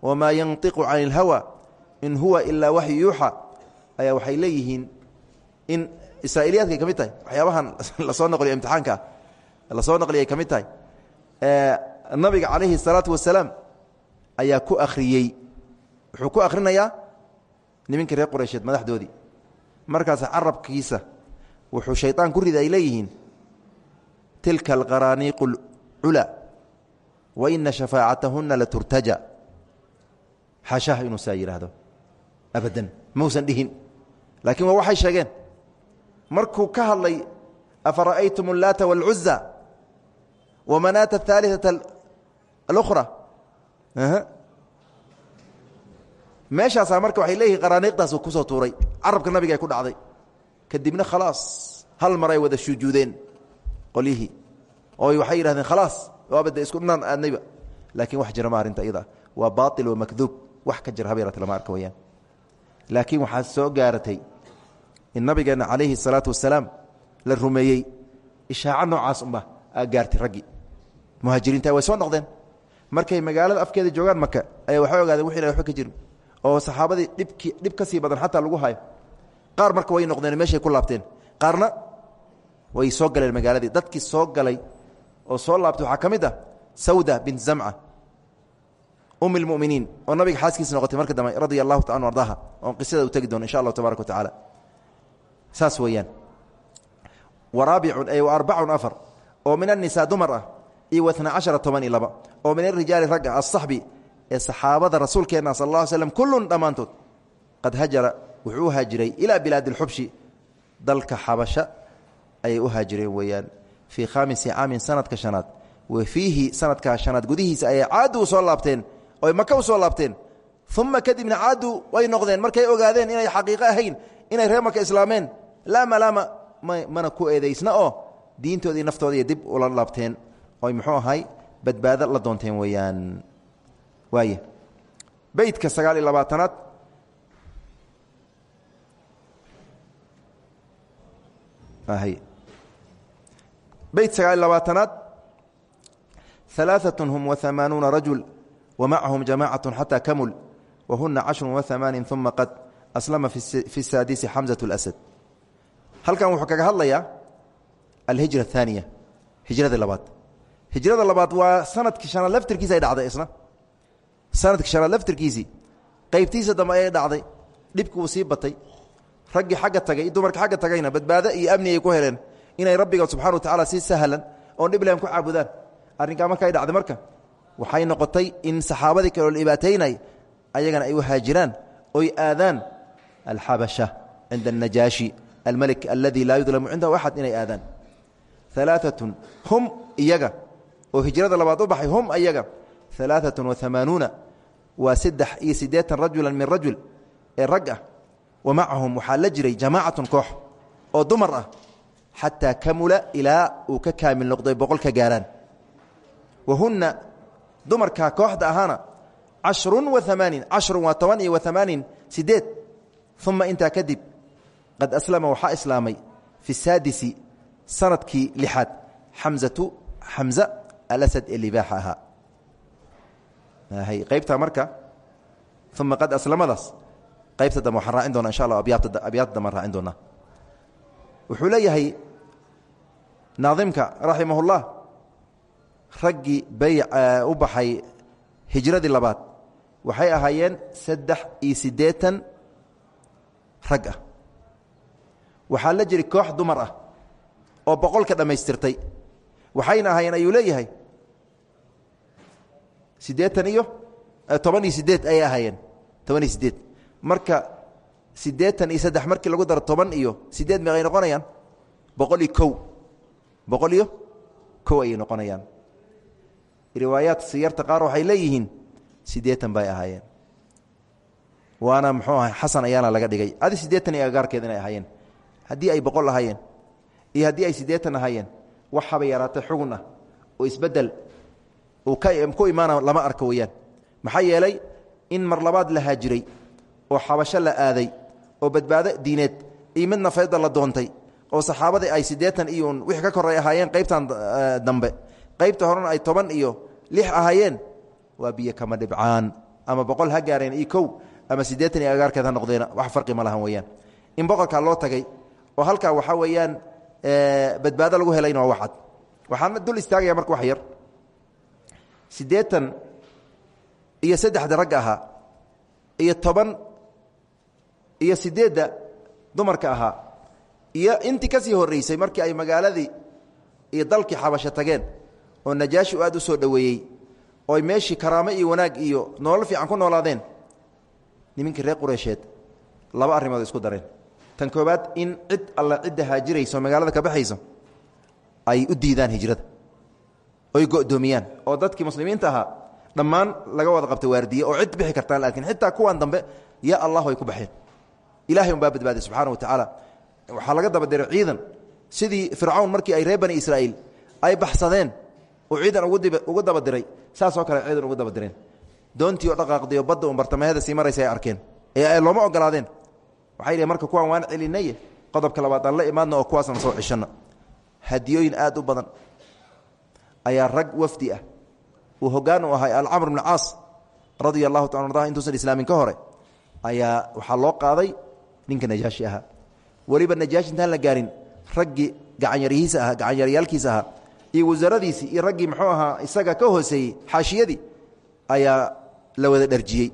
wamaa yantiqu cani اlhawa in huwa ilaa waxyu yuuxa ayaa waxay leeyihiin in israa'iiliyaadkay ka mid tahay waxyaabahan lasoo noqliyo imtixaanka lasoo noqliyay ka mid tahay nabiga calayhi الsalaatu wasalaam ayaa ku akhriyey wuxuu ku akhrinayaa niminka reer qureysheed madaxdoodii markaas carabkiisa wuxuu shayطaan ku rida ay leeyihiin tilka alqaraaniiqu اlculaa wa ina shafaacatahuna laturtaja xaashaha inuu saa yidhaahdo abadan mausan dhihin laakiin waa waxay sheegeen markuu ka hadlay afara'aytum اllaata wاlcuza wamanaata ahaaliثaة اlأkhra meeshaasaa marka waxay leeyihin qaraaniiqdaas kusoo tuuray carabka nabiga ay ku dhacday kadibna khalaas hal mar ay wada sujuudeen qolyihii oo waxay yidhahdeen khalaas waaba de isku dhinaan aadnayba laakiin wax jira ma arrinta iyada waa baail wa makduub wax ka jira habeerata lama arka weyaan laakiin waxaa soo gaaratay in nabigeenna calayhi salaatu wasalaam la rumeeyey ishaaco noocaas gaartay raggii muhaajiriinta way soo noqdeen. Markay magaalada afkeeda joogaan maka ayaa waxay ogaadeen wix ina waba ka jirin. Oo saxaabadii dhibki dhib ka badan xataa lagu hayo qaar marka way noqdeen meeshay ku laabteen. Qaarna way soo galeen magaaladii. Dadkii soo galay oo soo laabtay waxaa ka mid ah bint zamca um اlmuminiin oo nabiga xaaskiisa noqotay marka dambe radia allahu ta anu ardaha oon qisada u tegi doono insha allahu tabarak wa tacaala saas weeyaan waraabicun ay arbacun afar oo min annisaa dumar ah iyo waثna cashara toban iyo laba oo min arijaali rag ah aلصaxbi ee saxaabada rasuulkeenna sal اla slm kulun dhammaantood qad hajara wuxuu u haajiray ilaa bilaadi اlxubshi dalka xabasha ayay u haajireen weeyaan fii khamisi caamin sanadka shanaad wa fiihi sanadkaa shanaad gudihiisa ayay caadu u soo laabteen oy maka u soo laabteen. Uma kadibna aadu way noqdeen. Markay ogaadeen inay xaqiiqo ahayn inay reer maka islaameen laama laama mana ku eedaysna oo diintoodii naftoodii dib ula laabteen. Oy muxuu ahay badbaado la doonteen weeyaan. Waaye beydka sagaal iyo labaatanaad. Beyd sagaal iyo labaatanaad. Alaaatun hum waamaanuuna وmacahum jamacaة xatى kamul wahuna caشhr وثamaanin ثuma qad aslama fi الsaadisi xamزaة الأsad halkan wuxuu kaga hadlayaa alhijra الثaaniya hijrada labaad hijrada labaad waa sanadkii shanaad laftirkiisi ay dhacday isna sanadkii shanaad laftirkiisii qaybtiisa dambe ayay dhacday dhibki uu sii batay raggii xagga tagay dumarka xagga tagayna badbaado iyo amni ay ku heleen inay rabbiga subxana wa tacala si sahlan oon dhib lahan ku caabudaan arrinkaa marka ay dhacday marka waxay noqotay in saxaabadii kaloo dhibaataynay ayagana ay u haajiraan oy aadaan alxabasha cinda الnajaashi almelik aladi laa yudlamu cindahu axad inay aadaan. Alaaatun hum iyaga oo hijrada labaad u baxay hum ayaga alaaatun waamaanuuna waa saddex iyo siddeetan rajula min rajul ee rag ah. Wa macahum waxaa la jiray oo dumar ah kamula ilaa uu ka kaamil noqday boqol ka gaaraan hunna dumarkaa kooxda ahaana cashrun wa amaanin cashrun waa toban iyo wa amaanin sideed uma intaa kadib qad aslama waxaa islaamay fi saadisi sannadkii lixaad xamzatu xamza alasad ee libaaxa ahaa. Marka uma qad aslamadaas qaybta dambe waxaan raacin insha allah abyaadta dambe an raacin doonaa. Wuxuu leeyahay naadimka raximah raggii bay u baxay hijradii labaad. Waxay ahaayeen saddex iyo siddeetan rag ah. Waxaa la jiri koox dumar ah oo boqolka dhammaystirtay. Waxayna ahaayeen ayuu leeyahay siddeetan iyo toban iyo sideed ayay ahaayeen. Toban iyo sideed marka siddeetan iyo saddex markii lagu daro toban iyo sideed meeqay noqonayaan boqol iyo kow. Boqol iyo kow ayay noqonayaan riwaayaat siyarta qaar waxay leeyihiin siddeetan bay ahaayeen. Waana muxuu ahay xasan ayaana laga dhigay. Adi siddeetan iyo agaarkeed inay ahaayeen haddii ay boqol ahaayeen iyo haddii ay siddeetan ahaayeen waxaba yaraatay xugun ah oo isbeddel uu imaana lama arko weyaan maxaa yeelay in mar labaad la haajiray oo xabasho la aaday oo badbaado diineed iyo mid nafeedda la doontay oo saxaabadii ay siddeetan iyo wixii ka koray ahaayeen qaybtan dambe. Qaybta horena ay toban iyo lix ahaayeen waa biyo kama dhibcaan ama boqol ha gaareen iyo kow ama siddeetan iyo agaarkeed ha noqdeena wax farqi ma lahan weyaan in boqolkaa loo tagay oo halkaa waxaa weeyaan badbaado lagu helayna waa waxcad waxaana dul istaagaya marka wax yar. Siddeetan iyo saddexda ragga ahaa iyo toban iyo sideedda dumarka ahaa iyo intii ka sii markii ay magaaladii iyo dalkii xabasho tageen oo najaashi u aad u soo dhoweeyey ooy meeshii karaamo iyo wanaag iyo nolol fiican ku noolaadeen nimankii reer qureysheed laba arrimood isku dareen. Tan koobaad in cid alla cidda haajirayso magaalada ka baxayso ay u diidaan hijrada oy go'doomiyaan oo dadkii muslimiinta ahaa dhammaan laga wada qabta waardiye oo cid bixi kartaan laakiin xitaa kuwan dambe ya allahu ay ku baxeen. Ilahay un baa badbaaday subxana wa tacaala waxaa laga dabadiray ciidan sidii fircawn markii ay reer bani israa'iil ay baxsadeen uu ciidan ugu dabadiray saasoo kale ciidan ugu dabadireen doontii oo dhaqaaqday oo badda un bartamaheeda sii maraysa ay arkeen. Ee looma ogolaadeen. Waxay dhheen marka kuwaan waan celinaye qodobka labaad aan la imaadna oo kuwaasaan soo ceshanna hadiyooyin aad u badan ayaa rag wafdi ah. Uu hoggaan u ahay alcamr bn caas radia allahu taala arda intuusan islaamin ka hore. Ayaa waxaa loo qaaday ninka najaashi ahaa. Weliba najaashi intaan la gaarin raggii gacanyaryihiisa ahaa gacanyaryaalkiisa ahaa iyo wasaaradiisii iyo raggii muxuu ahaa isaga ka hooseeyey xaashiyadii ayaa la wada dharjiyey.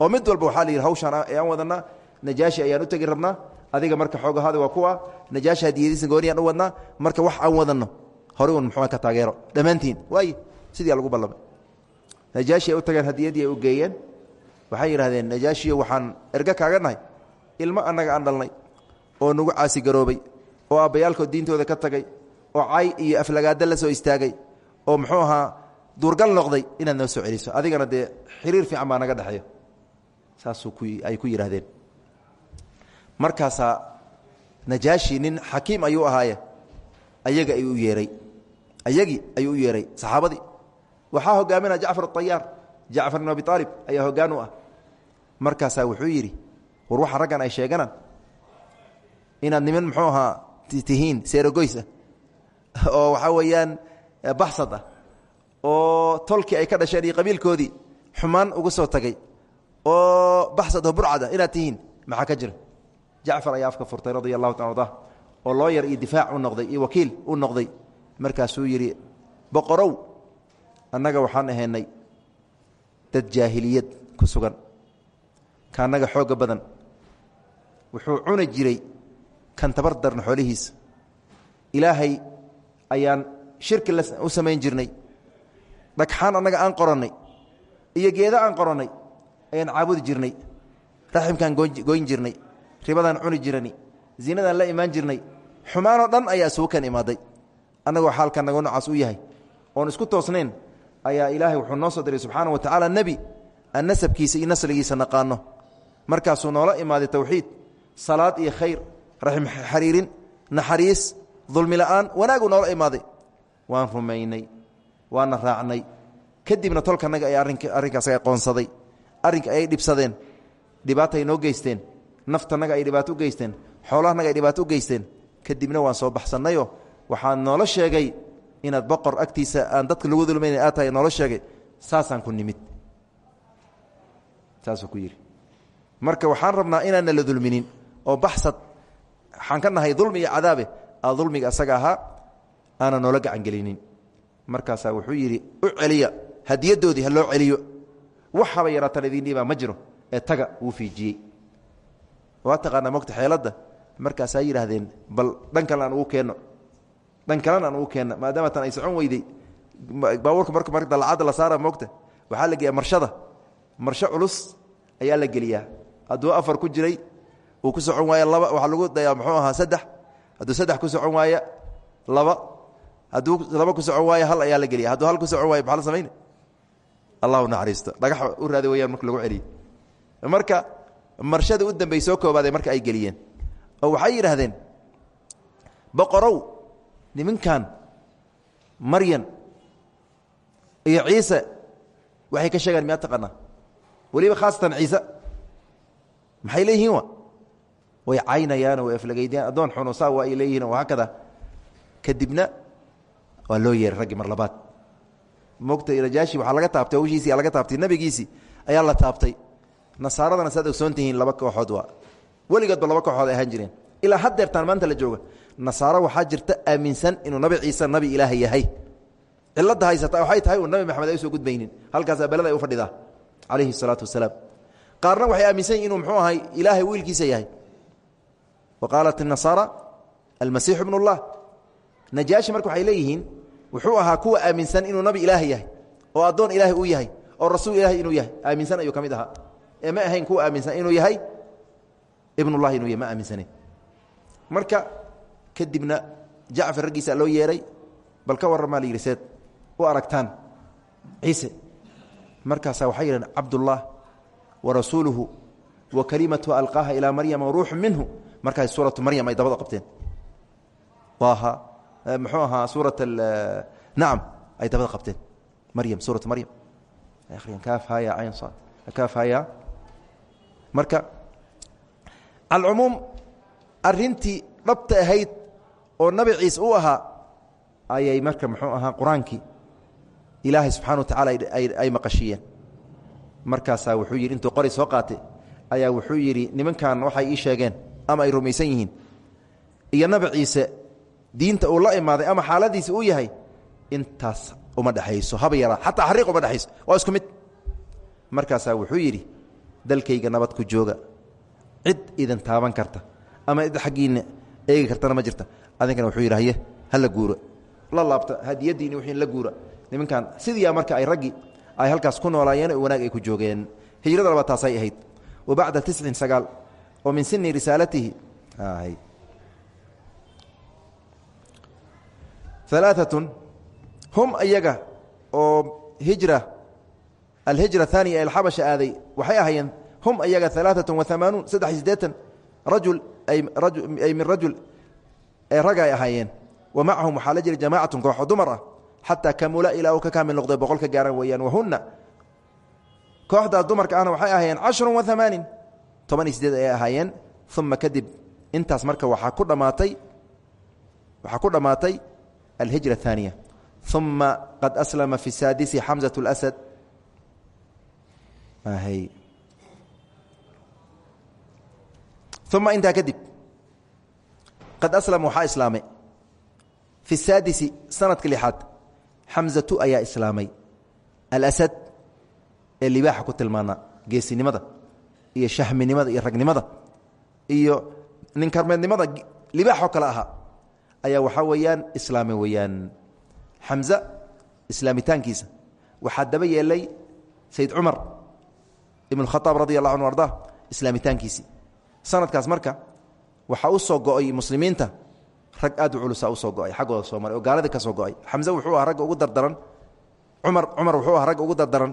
oo mid walba waxaa la yidhi hawshaan aan wadanaa najaashi ayaan u tegi rabnaa adiga marka xoogahaada waa kuwa najaashi hadiyadiisa gooniyaan u wadnaa marka wax aan wadanno hore un muxuu ka taageero. Dhammaantiin waay sidii lagu ballamay najaashi ay u tageen hadiyadii ay u geeyeen waxay yidhahdeen najaashiyo waxaan erga kaaga nahay ilmo annaga aan dhalnay oo nagu caasigaroobay oo aabbayaalkood diintooda ka tagay oo cay iyo aflagaada la soo istaagay oo muxuu ahaa duurgal noqday inaad noo soo celiso. Adigana dee xiriir fiican baa naga dhexeeya. Saasuu ay ku yidhaahdeen. Markaasaa najaashi nin xakiim ayuu ahaaye. Ayaga ayuu yeeray. Ayagii ayuu u yeeray. Saxaabadii. Waxaa hogaaminaya jacfar ayaar jacfar ibn abi aalib ayaa hogaan ah. Markaasaa wuxuu yidhi war waxa raggan ay sheeganaan. Inaad niman muxuu ahaa tihiin seerogoys ah oo waxaa weeyaan baxsad ah oo tolkii ay ka dhasheen iyo qabiilkoodii xumaan uga soo tagay oo baxsad oo burcad ah inaad tihiin maxaa ka jira? Jacfar ayaa afka furtay radia allahu taala ardah oo looyar iyo difaac u noqday iyo wakiil u noqday markaasuu yidhi boqorow annaga waxaan ahaynay dad jaahiliyad ku sugan ka annaga xoogga badan wuxuu cuni jiray kan tabar darna xoolihiisa ilaahay ayaan shirki u samayn jirnay. Dhagxaan annaga aan qorannay. Iyo geeda aan qorannay. Ayaan caabudi jirnay. Raximkaan goyn jirnay. Ribadaan cuni jirani. Zinadaan la imaan jirnay. Xumaanoo dhan ayaa isugu kan imaaday. Annagoo xaalkan nago nocaas u yahay. Oon isku toosnayn ayaa ilaahay wuxuu noo soo diray subxaana wa tacaala nebi aan nasabkiisa iyo nasligiisa naqaano. Markaasuu noola imaaday towxiid salaad iyo khayr raxim xariirin naxariis dulmi la'aan wanaagu noola imaaday waan rumaynay waana raacnay. Kadibna tolkanaga ay arrinkaas qoonsaday arrinka ayay dhibsadeen. Dhibaata ay noo geysteen. Naftanaga ay dhibaato u geysteen. Xoolahanaga ay dhibaato geysteen. Kadibna waan soo baxsannayo waxaa noola sheegay inaad boqor agtiisa aan dadka lagu dulmayna aad tahay noola sheegay. Saasaan ku nimid. Saasuu ku yidhi. Marka waxaan rabnaa inaana la dulminin oo baxsad. Waxaan ka nahay dulmi iyo cadaabe aa dulmiga asaga ahaa aana noola gacangelinin. Markaasaa wuxuu yidhi u celiya hadiyadoodii ha loo celiyo. Waxaba yaraatan idiin dhiibaa ma jiro ee taga wuu fiijiyey. Waa taqaanaa mogta xeeladda? Markaasaa yidhaahdeen bal dhan kalen aan ugu keenno dhan kalen aan ugu keenno maadaama tan ay socon weyday. Baabuurka marka mar dalacadda la saara mogta waxaa la geeyaa marshada. Marsho culus ayaa la geliyaa. Hadduu afar ku jiray uu ku socon waaya laba waxaa lagu dayaa muxuu ahaa saddex hadduu saddex ku socon waaya laba. Hadduu laba ku socon waaya hal ayaa la geliya hadduu hal ku socon waaya maxaa la samayna? Allahu naxariisto. Dhagax u raadi wayaan marka lagu celiyo. Marka marshada u dambey soo koobaadee marka ay geliyeen. Oo waxay yidhaahdeen boqorow niminkan maryan iyo ciise waxay ka sheegaan miyaa taqaanaa? Weliba khaasatan ciise maxay leeyihiin wa way caynayaan way aflagaydayaan addoon xuno waa ay oo hakada kadibna waa loo yeeray raggii mar labaad. Mogta rajaashi waxaa laga taabtay hawshiisii laga taabtay nebigiisii ayaa la taabtay. Nasaaradana saad ogsoon tihiin laba kooxood waa. Weligoodba laba kooxood ahaan jireen. Ilaa haddeertaan maanta la jooga nasaaro waxaa jirta aaminsan inuu nabi ciise nabi ilaaha yahay. Cilada haysata waxay tahay uu nabi maxamed ay u soo gudbaynin. Halkaasaa belada ay u fadhidaa calayhi salaatu wasalaam. Qaarna waxay aaminsan inuu muxuu ahay ilaahay wiilkiisa yahay wa qaalat inasaara almasiixu bnu llah najaashi marka waxay leeyihiin wuxuu ahaa kuwa aaminsan inuu nabi ilaaha yahay oo addoon ilaahay uu yahay oo rasuul ilaahay inuu yahay. Aaminsan ayuu ka mid ahaa. Ee ma ahayn kuwa aaminsan inuu yahay? Ibnullahi inuu yahay ma aaminsanayn marka kadibna jacfar raggiisa loo yeeray bal ka warramaa la yidhi seed u aragtaan ciise. Markaasaa waxay yidhaheen cabdullah wa rasuuluhu wa kalimatu alqaaha ilaa maryama ruuxu minhu markaas suuratu maryam ay dabada qabteen. Waaha muxuu ahaa suurat nacam ay dabada qabteen. Maryam suuratu maryam. Akhriyan kaaf haya cayn saad. Kaaf haya marka alcumuum arintii dhabta ahayd oo nabi ciise u ahaa ayay marka muxuu ahaa qur'aankii ilaahay subxana wa tacaala ay maqashiyeen. Markaasaa wuxuu yidhi intuu qori soo qaatay ayaa wuxuu yidhi nimankan waxay ii sheegeen ama ay rumaysan yihiin. Iyo nabi ciise diinta uu la imaaday ama xaaladiisa uu yahay intaas uma dhexayso haba yaraa xataa xariiq uma dhexayso waa isku mid. Markaasaa wuxuu yidhi dalkayga nabad ku jooga cid idin taaban karta ama cid xaggiinna eegi kartana ma jirta. Adinkana wuxuu yidhi haye hala guuro. La laabta hadiyadiini wixii la guura. Nimankan sidiiyaa marka ay raggii ay halkaas ku noolaayeen oo wanaag ay ku joogeen. Hijrada labaad taasay ahayd. Wa tiscin sagaal oo min sini risaalatihi. Alaaatun hum ayaga oo hijra alhijra aaniya alxabasha aaday waxay ahaayeen hum ayaga alaaatun waamaanuun saddex iyo sideetan rajul ay min rajul ee rag ay ahaayeen. Wa macahum waxaa la jira jamaacatun kooxo dumar ah xataa kamula ilaa uu ka kaamil noqday boqol ka gaaran weeyaan wahunna kooxdaa dumarka ahna waxay ahaayeen cashrun wa amaanin toban iyo sideed ayay ahaayeen uma kadib intaas marka waxaa ku dhammaatay waxaa ku dhammaatay alhijra ahaaniya uma qad aslama fi saadisi xamzat اlasad uma intaa kadib qad aslama waxaa islaamay. Fi saadisi sanadka lixaad xamzatu ayaa islaamay. Alasad ee libaaxa ku tilmaanaa geesinimada iyo shahminimada iyo ragnimada iyo ninkarmeednimada libaaxoo kale ahaa ayaa waxaa weeyaan islaame weeyaan. Xamza islaamitaankiisa waxaa daba yeelay sayd cumar ibn khaaab radi allahu anu islaamitaankiisii sanadkaas marka waxaa u soo go'ay muslimiinta rag aad u culusa u soo go'ay xaggooda soo oo gaaladii ka soo go'ay. Xamse wuxuu aha ragga ugu dardaran cumar cumar wuxuu aha ragga ugu dardaran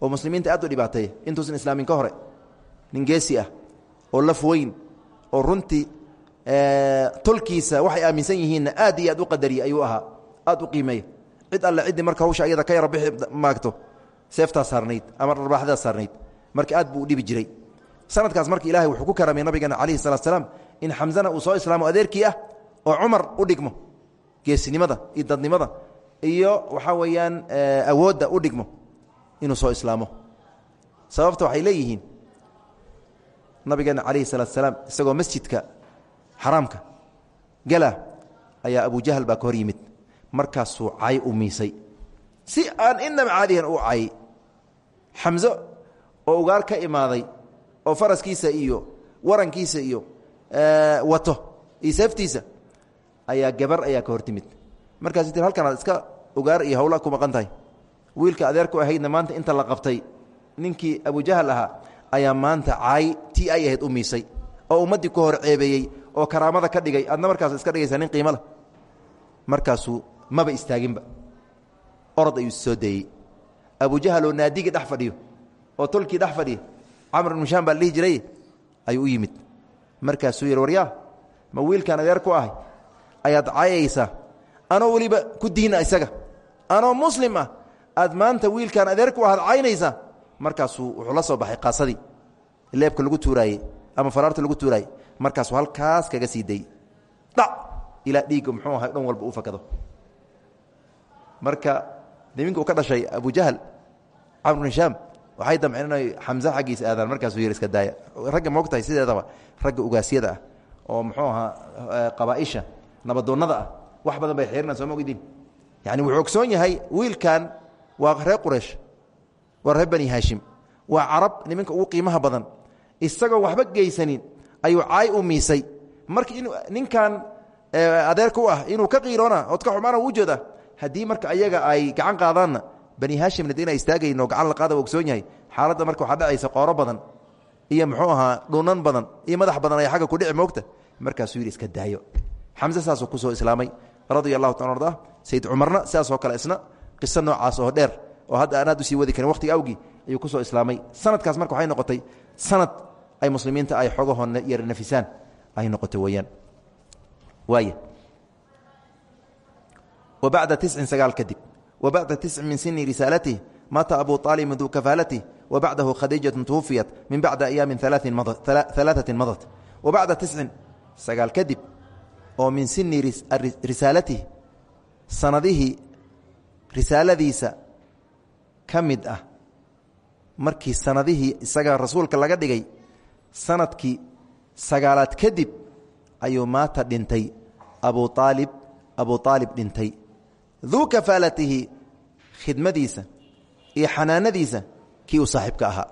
oo muslimiinta aad u dhibaateeya intuusan islaamin ka hore nin geesi ah oo laf weyn oo runtii tolkiisa waxay aaminsan yihiinna aad iyo aad u qadariya ayuu ahaa aad u qiimeeya cid alle ciddii marka hawsha ayada ka yara bixi maagto seeftaa saarnayd ama dharbaaxdaa saarnayd marka aad buu u dhibi jiray. Sanadkaas marka ilahay wuxuu ku karamay nabigeena calayhi salatu salaam in xamzana uu soo islaamo adeerkii ah oo cumar u dhigmo geesinimada iyo dadnimada iyo waxaa weeyaan awoodda u dhigmo inuu soo islaamo. Sababta waxay leeyihiin nabigeena calayhi salaatu salaam isagoo masjidka xaraamka gala ayaa abujahal baa ka hor yimid. Markaasuu cay miisay. Si aan inaba caadihan u cayy xamzo oo ugaar ka imaaday oo faraskiisa iyo warankiisa iyo wato iyo seeftiisa ayaa gabar ayaa ka hor timid. Markaas tir halkan aad iska ugaar iyo hawla ku maqan tahay wiilka adeerku ahaydna maanta inta la qabtay ninkii abujahal ahaa ayaa maanta caay tii ay ahayd u miisay oo ummaddii ku hor ceebeeyey oo karaamada ka dhigay adna markaas iska dhigaysaa nin qiimo leh. Markaasuu maba istaaginba. Orod ayuu soo deeyey abujahal oo naadigii dhex fadhiyo oo tolkii dhex fadhiya camr ibnu shaam baa dhihi jiray ayuu u yimid. Markaasuu yidhi waryaa ma wiilkaan adeer ku ahay? Ayaad caayaysaa anoo weliba ku diina isaga. Anoo muslim ah aad maanta wiilkaan adeer ku ahaad caynaysaa markaasuu wuxuu la soo baxay qaasadii leebka lagu tuuraayey ama faraarta lagu tuuraayey markaasuu halkaas kaga sii dayey dhac! Ilaa dhiigga muxuu ahay dhan walba u fakado. Marka niminka uu ka dhashay abujahal camr bn shaam waxay damceen inay xamse xaggiisa aadaan markaasuu yidhi iska daaya. Ragga moogtahay sideedaba ragga ugaasyada ah oo muxuu ahaa qabaaisha nabadoonnada ah. Wax badan bay xirinaan soo mogdiin yani wuxuu ogsoon yahay wiilkan waa reer quraysh waa bani haashim. Waa carab niminka ugu qiimaha badan. Isagoo waxba geysanin. Ayuu caay u miisay. Marka in ninkan adeerka u ah inuu ka qiiroona ood ka xumaana jeeda haddii marka ayaga ay gacan qaadaanna bani haashimna dina istaagayn oo gacan la qaada ogsoon yahay. Xaaladda marka waxaa dhacaysa qooro badan iyo muxuu ahaa dhuunan badan iyo madax badan ay agga kudhici moogta. Markaasuu yidhi iska daayo. Xamse saasuu ku soo islaamay. Radia taala sayid cumarna sidaasoo kale isna qiso noocaas oo dheer oo hadda aanaad u sii wadi karin waqtiga awgii ayuu ku soo islaamay. Sanadkaas marka waxay noqotay sanad ay muslimiinta ay xogahoo yar nafisaan ay noqotay weyaan waay wa bacda tiscin sagaal kadib. Wa bacda tiscin min sini risaalatihi maata abu aalibin duu kafaalatihi wa bacdahu khadiijatu twufiyat min bacdi ayaamin alaaatin madat wa bacda tiscin sagaal kadib oo min sini risaalatihi sanadihii risaaladiisa ka mid ah markii sanadihii isaga rasuulka laga dhigay sannadkii sagaalaad kadib ayuu maata dhintay abu aalib abu aalib dhintay. Duu kafaalatihi khidmadiisa iyo xanaanadiisa kii uu saaxiibka ahaa.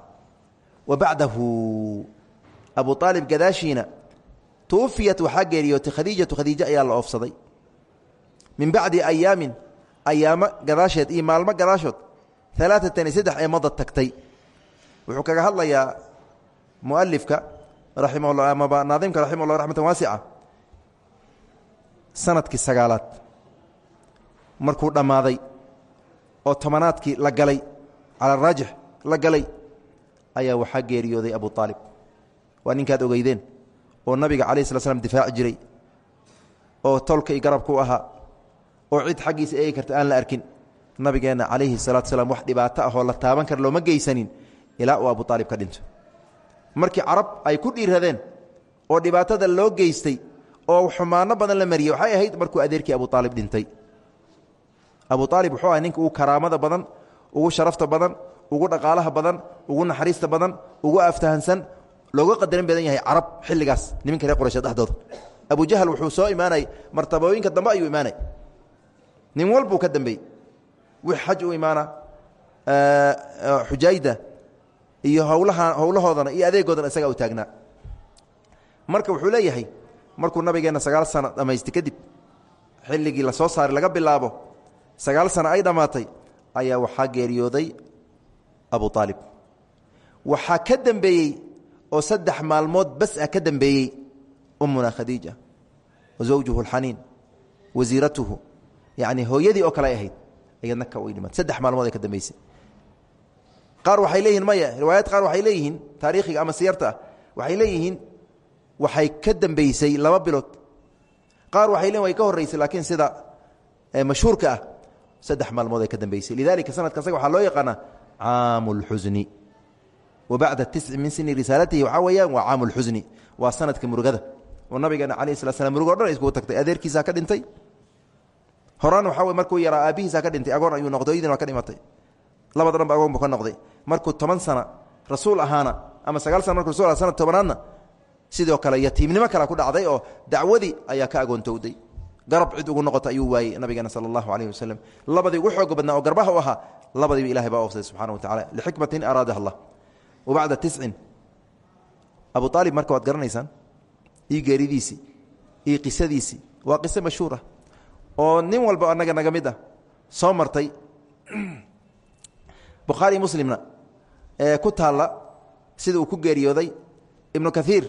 Wa bacdahu abu aalib gadaashiina tuwafiyat waxaa geeriyootay khadiijatu khadiijo ayaa la oofsaday. Min bacdi ayaamin ayaamo gadaasheed iyo maalmo gadaashood alaaatan iyo saddex ee madad tagtay wuxuu kaga hadlayaa mualifka raimah amaba naadimka raximah llah raxmatan waasica sannadkii sagaalaad markuu dhammaaday oo tobanaadkii la galay cala raajix la galay ayaa waxaa geeriyooday abu aalib waa ninkaad ogeydeen oo nabiga calaih slat slam difaaci jiray oo tolka i garabku ahaa oo cid xaggiisa eegi karta aan la arkin nabigeenna calayhi salaatu salaam wax dhibaato ahoo la taaban kara looma geysanin ilaa uu abu aalib ka dhinto. Markii carab ay ku dhiiradeen oo dhibaatada loo geystay oo xumaano badan la mariyey waxay ahayd markuu adeerkii abu aalib dhintay. Abu aalib wuxuu aha ninka karaamada badan ugu sharafta badan ugu dhaqaalaha badan ugu naxariista badan ugu aftahansan looga qadarin badan yahay carab xilligaas niminka reer quraysheed dhexdooda. Abu jahl wuxuu soo imaanay martabooyinka dambe ayuu imaanay. Nin ka dambeeyey wix xaj u iyo howlaha howlahoodana iyo adeegoodana isagaa u taagnaa marka wuxuu leeyahay markuu nabigeenna sagaal sano dhammaystay kadib xilligii la soo saaray laga bilaabo sagaal sano ay dhammaatay ayaa waxaa geeriyooday abu aalib waxaa ka dembeeyey oo saddex maalmood bas ah ka dembeeyey ummuna khadiija wa zawjuhu alxaniin wasiiratuhu yacni hooyadii oo kale ay ayadna ka way dhimatay saddex maalmood ay ka dambeysay. Qaar waxay leeyihiin maya riwaayaad qaar waxay leeyihiin taariikhiga ama siyarta ah waxay leeyihiin waxay ka dambeysay laba bilood. Qaar waxay leeyihiin way ka horreysay laakiin sida mashhuurka ah saddex maalmood ay ka dambeysay. Lidalika sanadka asaga waxaa loo yaqaanaa caamu lxusni wa bacda tisci min sini risaalatihi waxaa weeyaan waa caamu lxusni waa sanadka murugada. Oo nabigeena calayh slat slam murugo o dhan ay iskugu tagtay. Adeerkiisaa ka dhintay horaan waxaa wey markuu yaraa aabihiisaa ka dhintay. Agoon ayuu noqday oydiina waa ka dhimatay. Labada dhan ba agoon buu ka noqday. Markuu toban sana rasuul ahaana ama sagaal sana marku rasul aha sanad tobanaadna sidoo kale yatiimnimo kale ku dhacday oo dacwadii ayaa ka agoontowday. Garab cid ugu noqota ayuu waayey nabigeena sala allahu alayh wasalam labadii ugu xooga badnaa oo garbaha u ahaa labadiiba ilahay baa oofsaday subxana wa tacala lixikmatin araadaha allah wa bacda tiscin abu aalib marka waad garanaysaan iyo geeridiisii iyo qisadiisii waa qiso mashhuur ah oo nin walba anaga naga mid ah soo martay. Bukhaari muslimna ee ku taalla sida uu ku geeriyooday ibnu kaiir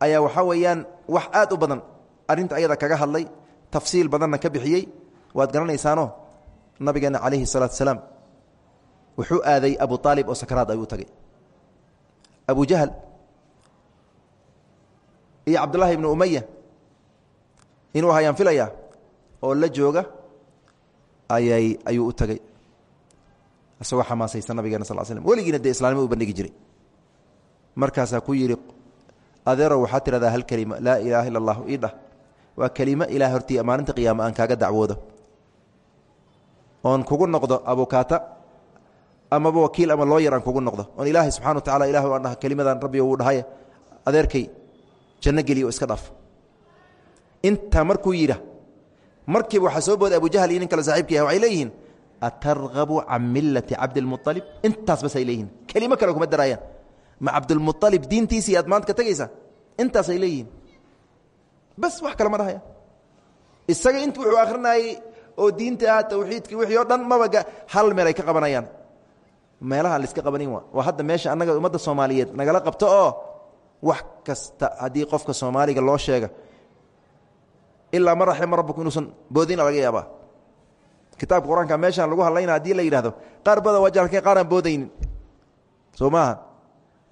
ayaa waxaa weeyaan wax aad u badan arrinta ayada kaga hadlay tafsiil badanna ka bixiyey. Waad garanaysaano nabigeena calayhi salaatu salaam wuxuu aaday abu aalib oo sakaraad ayuu tagay. Abu jahl iyo cabdullaahi ibnu umaya inuu ahayaan filaya oo la jooga ayay ayuu u tagay. Isagoo xamaasaysan nabigeena sal slm weligiina dee islaanimo u bandhigi jiray. Markaasaa ku yidhi adeerow waxaad tidhahdaa hal kelima laa ilaaha illa allahu ii dhah. Waa kelimo ilaah qiyaama aan kaaga dacwoodo. Oon kugu noqdo abukaata amaba wakiil ama looyar aan kugu noqdo. Oon ilaahay subxana wa tacala ilah aan dhaha kelimadan rabbi uu dhahay adeerkay janno geliya oo iska dhaaf intaa markuu yidha markiiba waxaa soo booday abujahl iyo nin kale saxiibka yah waxay leeyihiin atargabu can millati cabdilmualib intaas basay leeyihiin. Kelimo kale kuma daraayaan ma cabdilmualib diintiisii aad maanta ka tegaysaa intaasay leeyihiin. Bas wax kale ma isaga int wuxuu akhrinayey oo diinta ah tawxiidkii dhan maba hal meel ay ka qabanayaan. Meelaha laiska qabanin waa hadda meesha annaga ummadda soomaaliyeed nagala qabto oo wax kasta haddii qofka soomaaliga loo sheega ilaa ma raxima rabbuku inuusan boodina laga yaabaa. Kitaabka qur'aanka meeshaan lagu hadlayna haddii la yidhahdo qaar badan waa jaarkeen qaar aan boodaynin. Soo maaha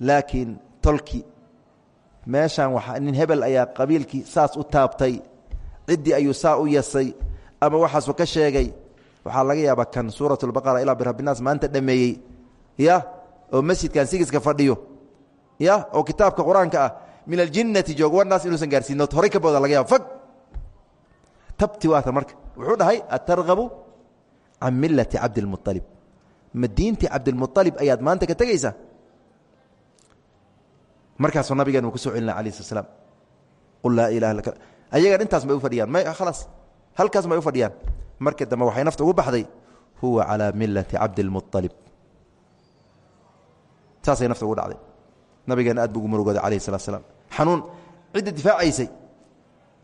laakiin tolki meeshaan waa nin hebel ayaa qabiilkii saas u taabtay ciddii ayuu saa u yasay ama waxaasu ka sheegay waxaa laga yaabaa kan suurat lbaqara ilaa birabbinaas maanta dhameeyey ya? Oo masjidkan sigiska fadhiyo. Ya? Oo kitaabka qur'aanka ah min aljinnati joogo wanaas inuusan gaarsiino horay ka booda laga yaaba fag tabti waata marka. Wuxuu dhahay atargabu can millati cabdilmualib ma diintii ayaad maanta ka tegaysaa? Markaasuu nabigeen uu ku soo celina alah slat slam laa ilaha illa ayagan intaas may u fadhiyaan. May khalaas halkaas may u fadhiyaan. Markii dambe waxay nafta ugu baxday huwa calaa millati cabdilmualib saasay nafta ugu dhacday. Nabigeena aad bu ugu murugooday alayh salat slam xanuun cidda difaacaysay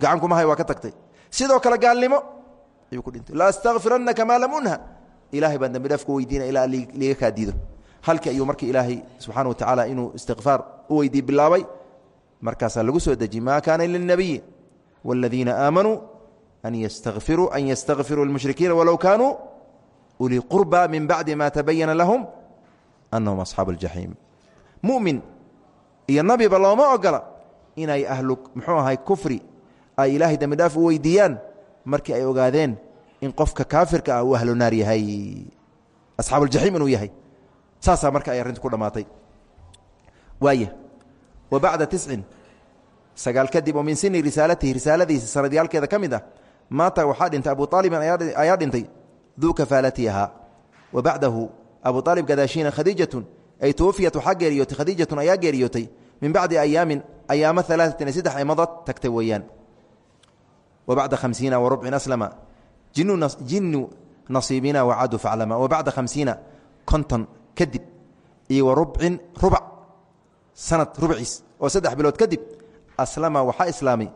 gacan hay waa ka tagtay sidoo kale gaalnimo ayuu ku dhintay. La astakfiranaka maa lam unha. Ilahay baan dambi dhaaf ku weydiina ilaa liiga kaa diido. Halkii ayuu marka ilaahay subxaana wa tacaala inuu istikfaar u weydiiy bilaabay markaasaa lagu soo dejiy ma kaana lilnabiyi wاladiina aamanuu an ystakfiruu an ystakfiruu lmushrikiina walow kaanuu ulii qurba min bacdi ma tabayana lahum anahum asxaabu اljaxiim mumin iyo nabiba looma ogola inay ahlu muxuu ahay kufri ay ilaahay dembi dhaaf u weydiiyaan markii ay ogaadeen in qofka kaafirka ah uu ahlu naar yahay asxaabuuljaxiim inuu yahay. Saasaa marka ay arrintu ku dhammaatay waaya wa bacda tiscin sagaal kadib oo min sini risaalatihi risaaladiisa sanadyaalkeeda ka mid ah maata waxaa dhintay abu aalibin ayaa dhintay duu kafaalatiha wa bacdahu abu aalib gadaashiina khadiijatun ay tuwafiyat waxaa geeriyootay khadiijatun ayaa geeriyootay min bacdi ayaamin ayaamo alaatin saddex aymadood tagtay weeyaan wa bacda hamsiina wa rubcin aslama jinnu nasiibina wacadu faclama wa bacda hamsiina konton kadib iyo wa rubcin rubac sanad rubciis oo saddex bilood kadib aslama waxaa islaamay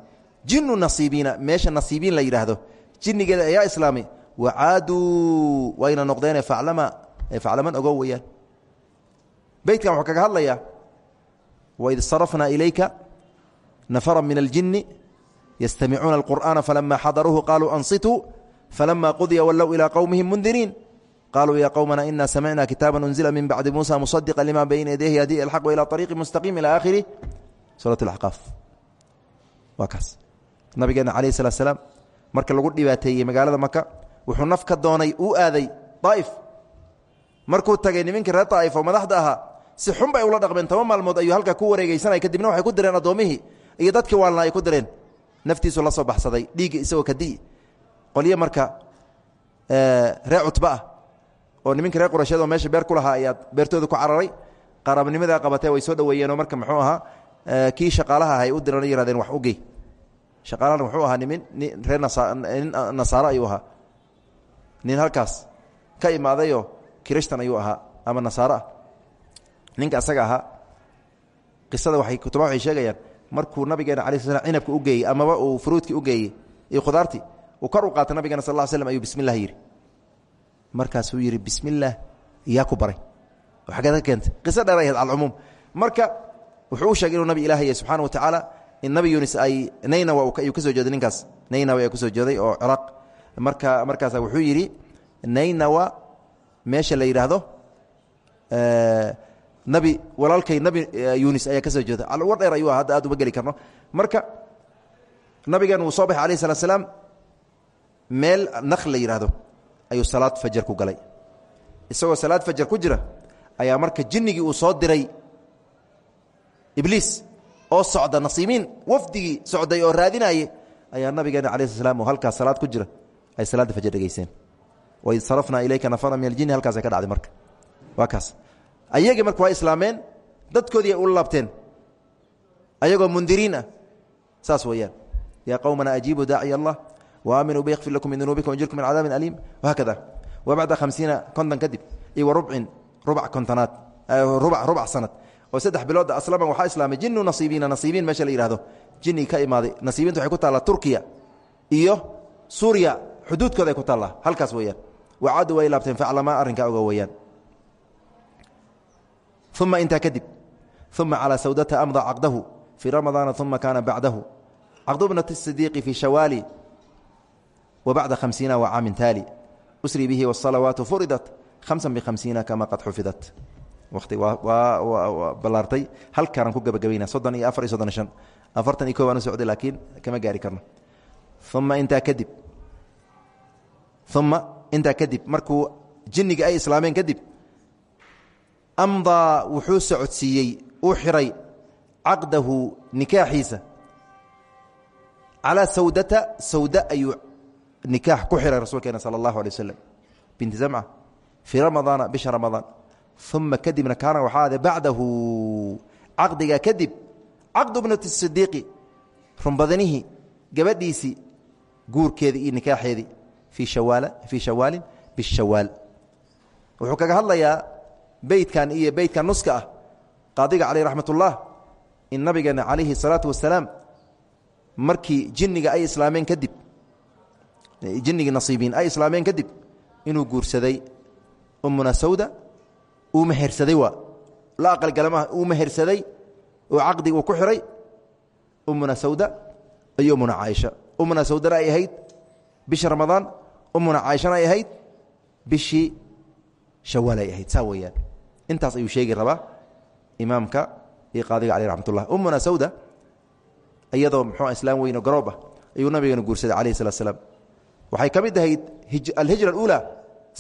jinnu nasiibiina meesha nasiibiin la yidhaahdo jinnigeeda ayaa islaamay wacaaduu wayna faclama faclaman ogow weeyaan beytkan wuxuu kaga hadlayaa waid sarafnaa ilayka nafara min aljini yastamicuuna alqur'aana falama xadaruuhu qaluu ansituu falama qudiya wallow ilaa qowmihim mundiriin qaluu ya qowmana ina samicna kitaaba unzila min bacdi muusa musadiqa lima bayna yadayhi yahdi alxaq ila ariiqi mustaqiim ila aakhiri suurat axqaaf waa kaas nabigeena calayh salat slaam marka lagu dhibaateeyey magaalada maka wuxuu naf ka doonay uu aaday daa'if markuu tagay nimankii reer daa'if oo madaxda ahaa si xun bay ula dhaqmeen toban maalmood ayuu halkaa ku wareegeysanay kadibna waxay ku direen addoommihii iyo dadkii waalna ay ku direen naftiisu la soo baxsaday dhiigga isagoo kadi qolyo marka ree cutba ah oo nimankii reer qurasheed oo meesha beer ku lahaa ayaa beertooda ku cararay qaraabnimadaa qabatee way soo dhoweeyeenoo marka muxuu ahaa kii shaqaalaha ahay u diran yihahdeen wax ugey shaqaalahana wuxuu ahaa nimin reer nin nasaaro ayuu ahaa. Nin halkaas ka imaadayoo kirishtan ayuu ahaa ama nasaaro ah ninka asaga ahaa qisada waay kutuba waxay sheegayaan markuu nabigeena ala sl cinabka u geeyey amaba uu furuudkii u geeyey iyo khudaartii uu kor u qaatay nabigeena sal slm ayuu bismi llah yidhi markaasuu yidhi bismi illaah yaa ku baray. Oo xaggeed ka keentay. Qiso dheer ay ahayd calcumuum marka wuxuu u sheegay inuu nabi ilaah yahay subxaana wa tacaala in nabi yunis ay naynawa ayuu ka soo jeeday ninkaas. Naynawa ayaa ku soo jeeday oo ciraaq. Marka markaasa wuxuu yidhi naynawa meesha la yidhaahdo nabi walaalkay nabi yunis ayaa ka soo jeeda war dheer ayuu hadda aad uma geli karno. Marka nabigan wuu soo baxay alayh salat slaam meel nakhl la yidhaahdo ayuu salaad fajar ku galay. Isagoo salaad fajar ku jira ayaa marka jinnigii uu soo diray ibliis oo socda nasiimiin wafdigii socday oo raadinaye ayaa nabigeena ala sl slam oo halkaas salaad ku jira ay salaadda fajar dhegeysteen waid sarafnaa ilayka nafara min aljini halkaasay ka dhacday marka. Waa kaas ayagii marka waa islaameen dadkoodii ay ula laabteen. Ayagoo mundiriin ah. Saas weeyaan. Yaa qowmana ajiibuu daaciy allah waaminuu bykfir lakum min dunuubikum wajirkum min cadaabin aliim. Wahakada wa bacda hamsiina konton kadib. Iyo wa rubcin rubac kontonaad. Rubac rubac sanad. Oo saddex bilooda aslama waxaa islaamay jinu nasiibiina nasiibiin meesha la yihahdo jini ka imaaday nasiibiinta waxay ku taallaa turkiya iyo suuriya. Xuduudkooda ay ku taallaa. Halkaas weeyaan. Wacadu way laabteen faclamaa arrinkaa oga weeyaan uma intaa kadib uma calى sawdata amda caqdahu fii ramadaana uma kaana bacdahu caqdu bnat sidiiqi fii shawaali wa bacda hamsiina wa caamin taali usri bihi wاsalawaatu furidat hamsa bhamsiina kama qad xufidat wati waa ballaartay halkaanaan ku gebagabayna soddon iyo afar iyo soddon shan afartan iyo koob aan u socday laakiin kama gaari karno uma intaa kadib uma intaa kadib markuu jinniga ay islaameen kadib amdaa wuxuu socodsiiyey uu xiray caqdahu nikaaxiisa calaa sawdata sawda ayuu nikaax ku xiray rasuulkeena sala allahu alay waslem binti zamca fii ramadaana bisha ramadaan uma kadibna kaana waxaa ade bacdahu caqdigaa kadib caqdu bnati sidiiqi runbadanihii gabadhiisii guurkeedii iyo nikaaxeedii fii shawaalin bishawaal wuxuu kaga hadlayaa beydkan iyo beydkan nuska ah. Qaadiga caleyh raxmat in nabigeena calayhi salaatu wasalaam markii jinniga ay islaameen kadib jinnigii nasiibiin ay islaameen kadib inuu guursaday umuna sawda uu mehersaday waa. La aqalgalamaha uu mehersaday oo caqdig uu ku xiray umuna sawda iyo umuna caaisha. Umuna sawdana ay ahayd bisha ramadaan umuna caaishana ay ahayd bishii shawaal ay ahayd saa intaas ayuu sheegi rabaa imaamka iyo qaadiga caleyh raxmat ullah umuna sawda iyadoo muxuu islaam weyn oo garoob ah ayuu nabigeena guursaday calayhi salat slaam waxay ka mid ahayd alhijra aluulaa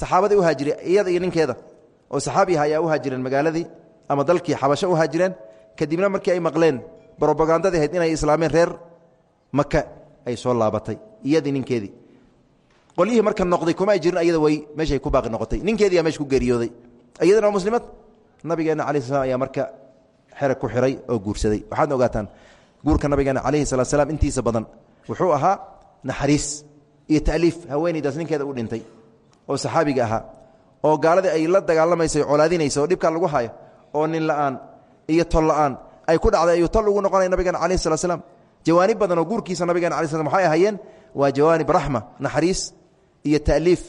saxaabadii u haajire iyada iyo ninkeeda oo saxaabiha ayaa u haajireen magaaladii ama dalkii xabasho u haajireen kadibna markii ay maqleen brobagandadii ahayd inay islaameen reer maka ay soo laabatay iyadii ninkeedii. Qolyihii marka noqday kuma ay jirin ayada way meeshay ku baaqi noqotay. Ninkeediiyaa meesha ku geeriyooday iyadana muslimad nabigeena cala slam ayaa marka xerag ku xiray oo guursaday. Waxaadna ogaataan guurka nabigeena calayhi salaat slaam intiisa badan wuxuu ahaa naxariis iyo ta'liif haweenaydaas ninkeeda u dhintay oo saxaabiga ahaa oo gaaladii ay la dagaalamaysa colaadinaysa oo dhibkaa lagu hayo oo nin la'aan iyo tol la'aan ay ku dhacday ayuu tol ugu noqonaya nabigeena calayhi salat slam jawaanib badan oo guurkiisa nabigeena ala slam waxay ahaayeen waa jawaanib raxma naxariis iyo ta'liif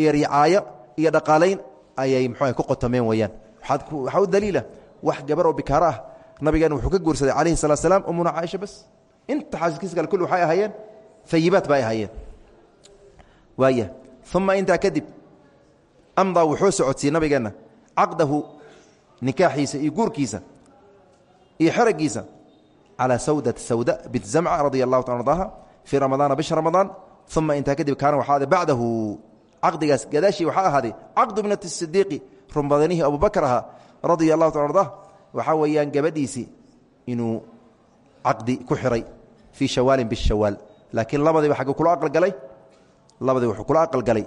iyo ricaayo iyo dhaqaalayn ayay muxuu ku qotomeen weeyaan. Waxaa u daliila wax gabar oo bikaaro ah. Nabigeena wuxuu ka guursaday calayhi salat slaam umuna caaisha bas. Inta xaaskiis kale kulli waxay ahaayeen ayibaat bay ahaayeen. Waaya uma intaa kadib amdaa wuxuu socodsiiyey nabigeenna caqdahu nikaaxiisa iyo guurkiisa iyo xeragiisa calى sawdati sawda bint zamca radia allahu ta ardaha fii ramadaana bisha ramadaan. Uma intaa kadib kaana waxaa aday bacdahu caqdigaas gadaashii waxaa ahaaday caqdu bnati sidiiqi runbadanihii abubakr ahaa radia allahu ta ardah waxaa weeyaan gabadhiisii inuu caqdi ku xiray fii shawaalin bishawaal. Laakiin labadiiba xaggu kula aqalgalay labadii wuxuu kula aqalgalay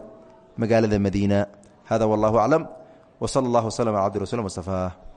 magaalada madiina. Hada wallahu aclam wsala allah wslm ala mustafaa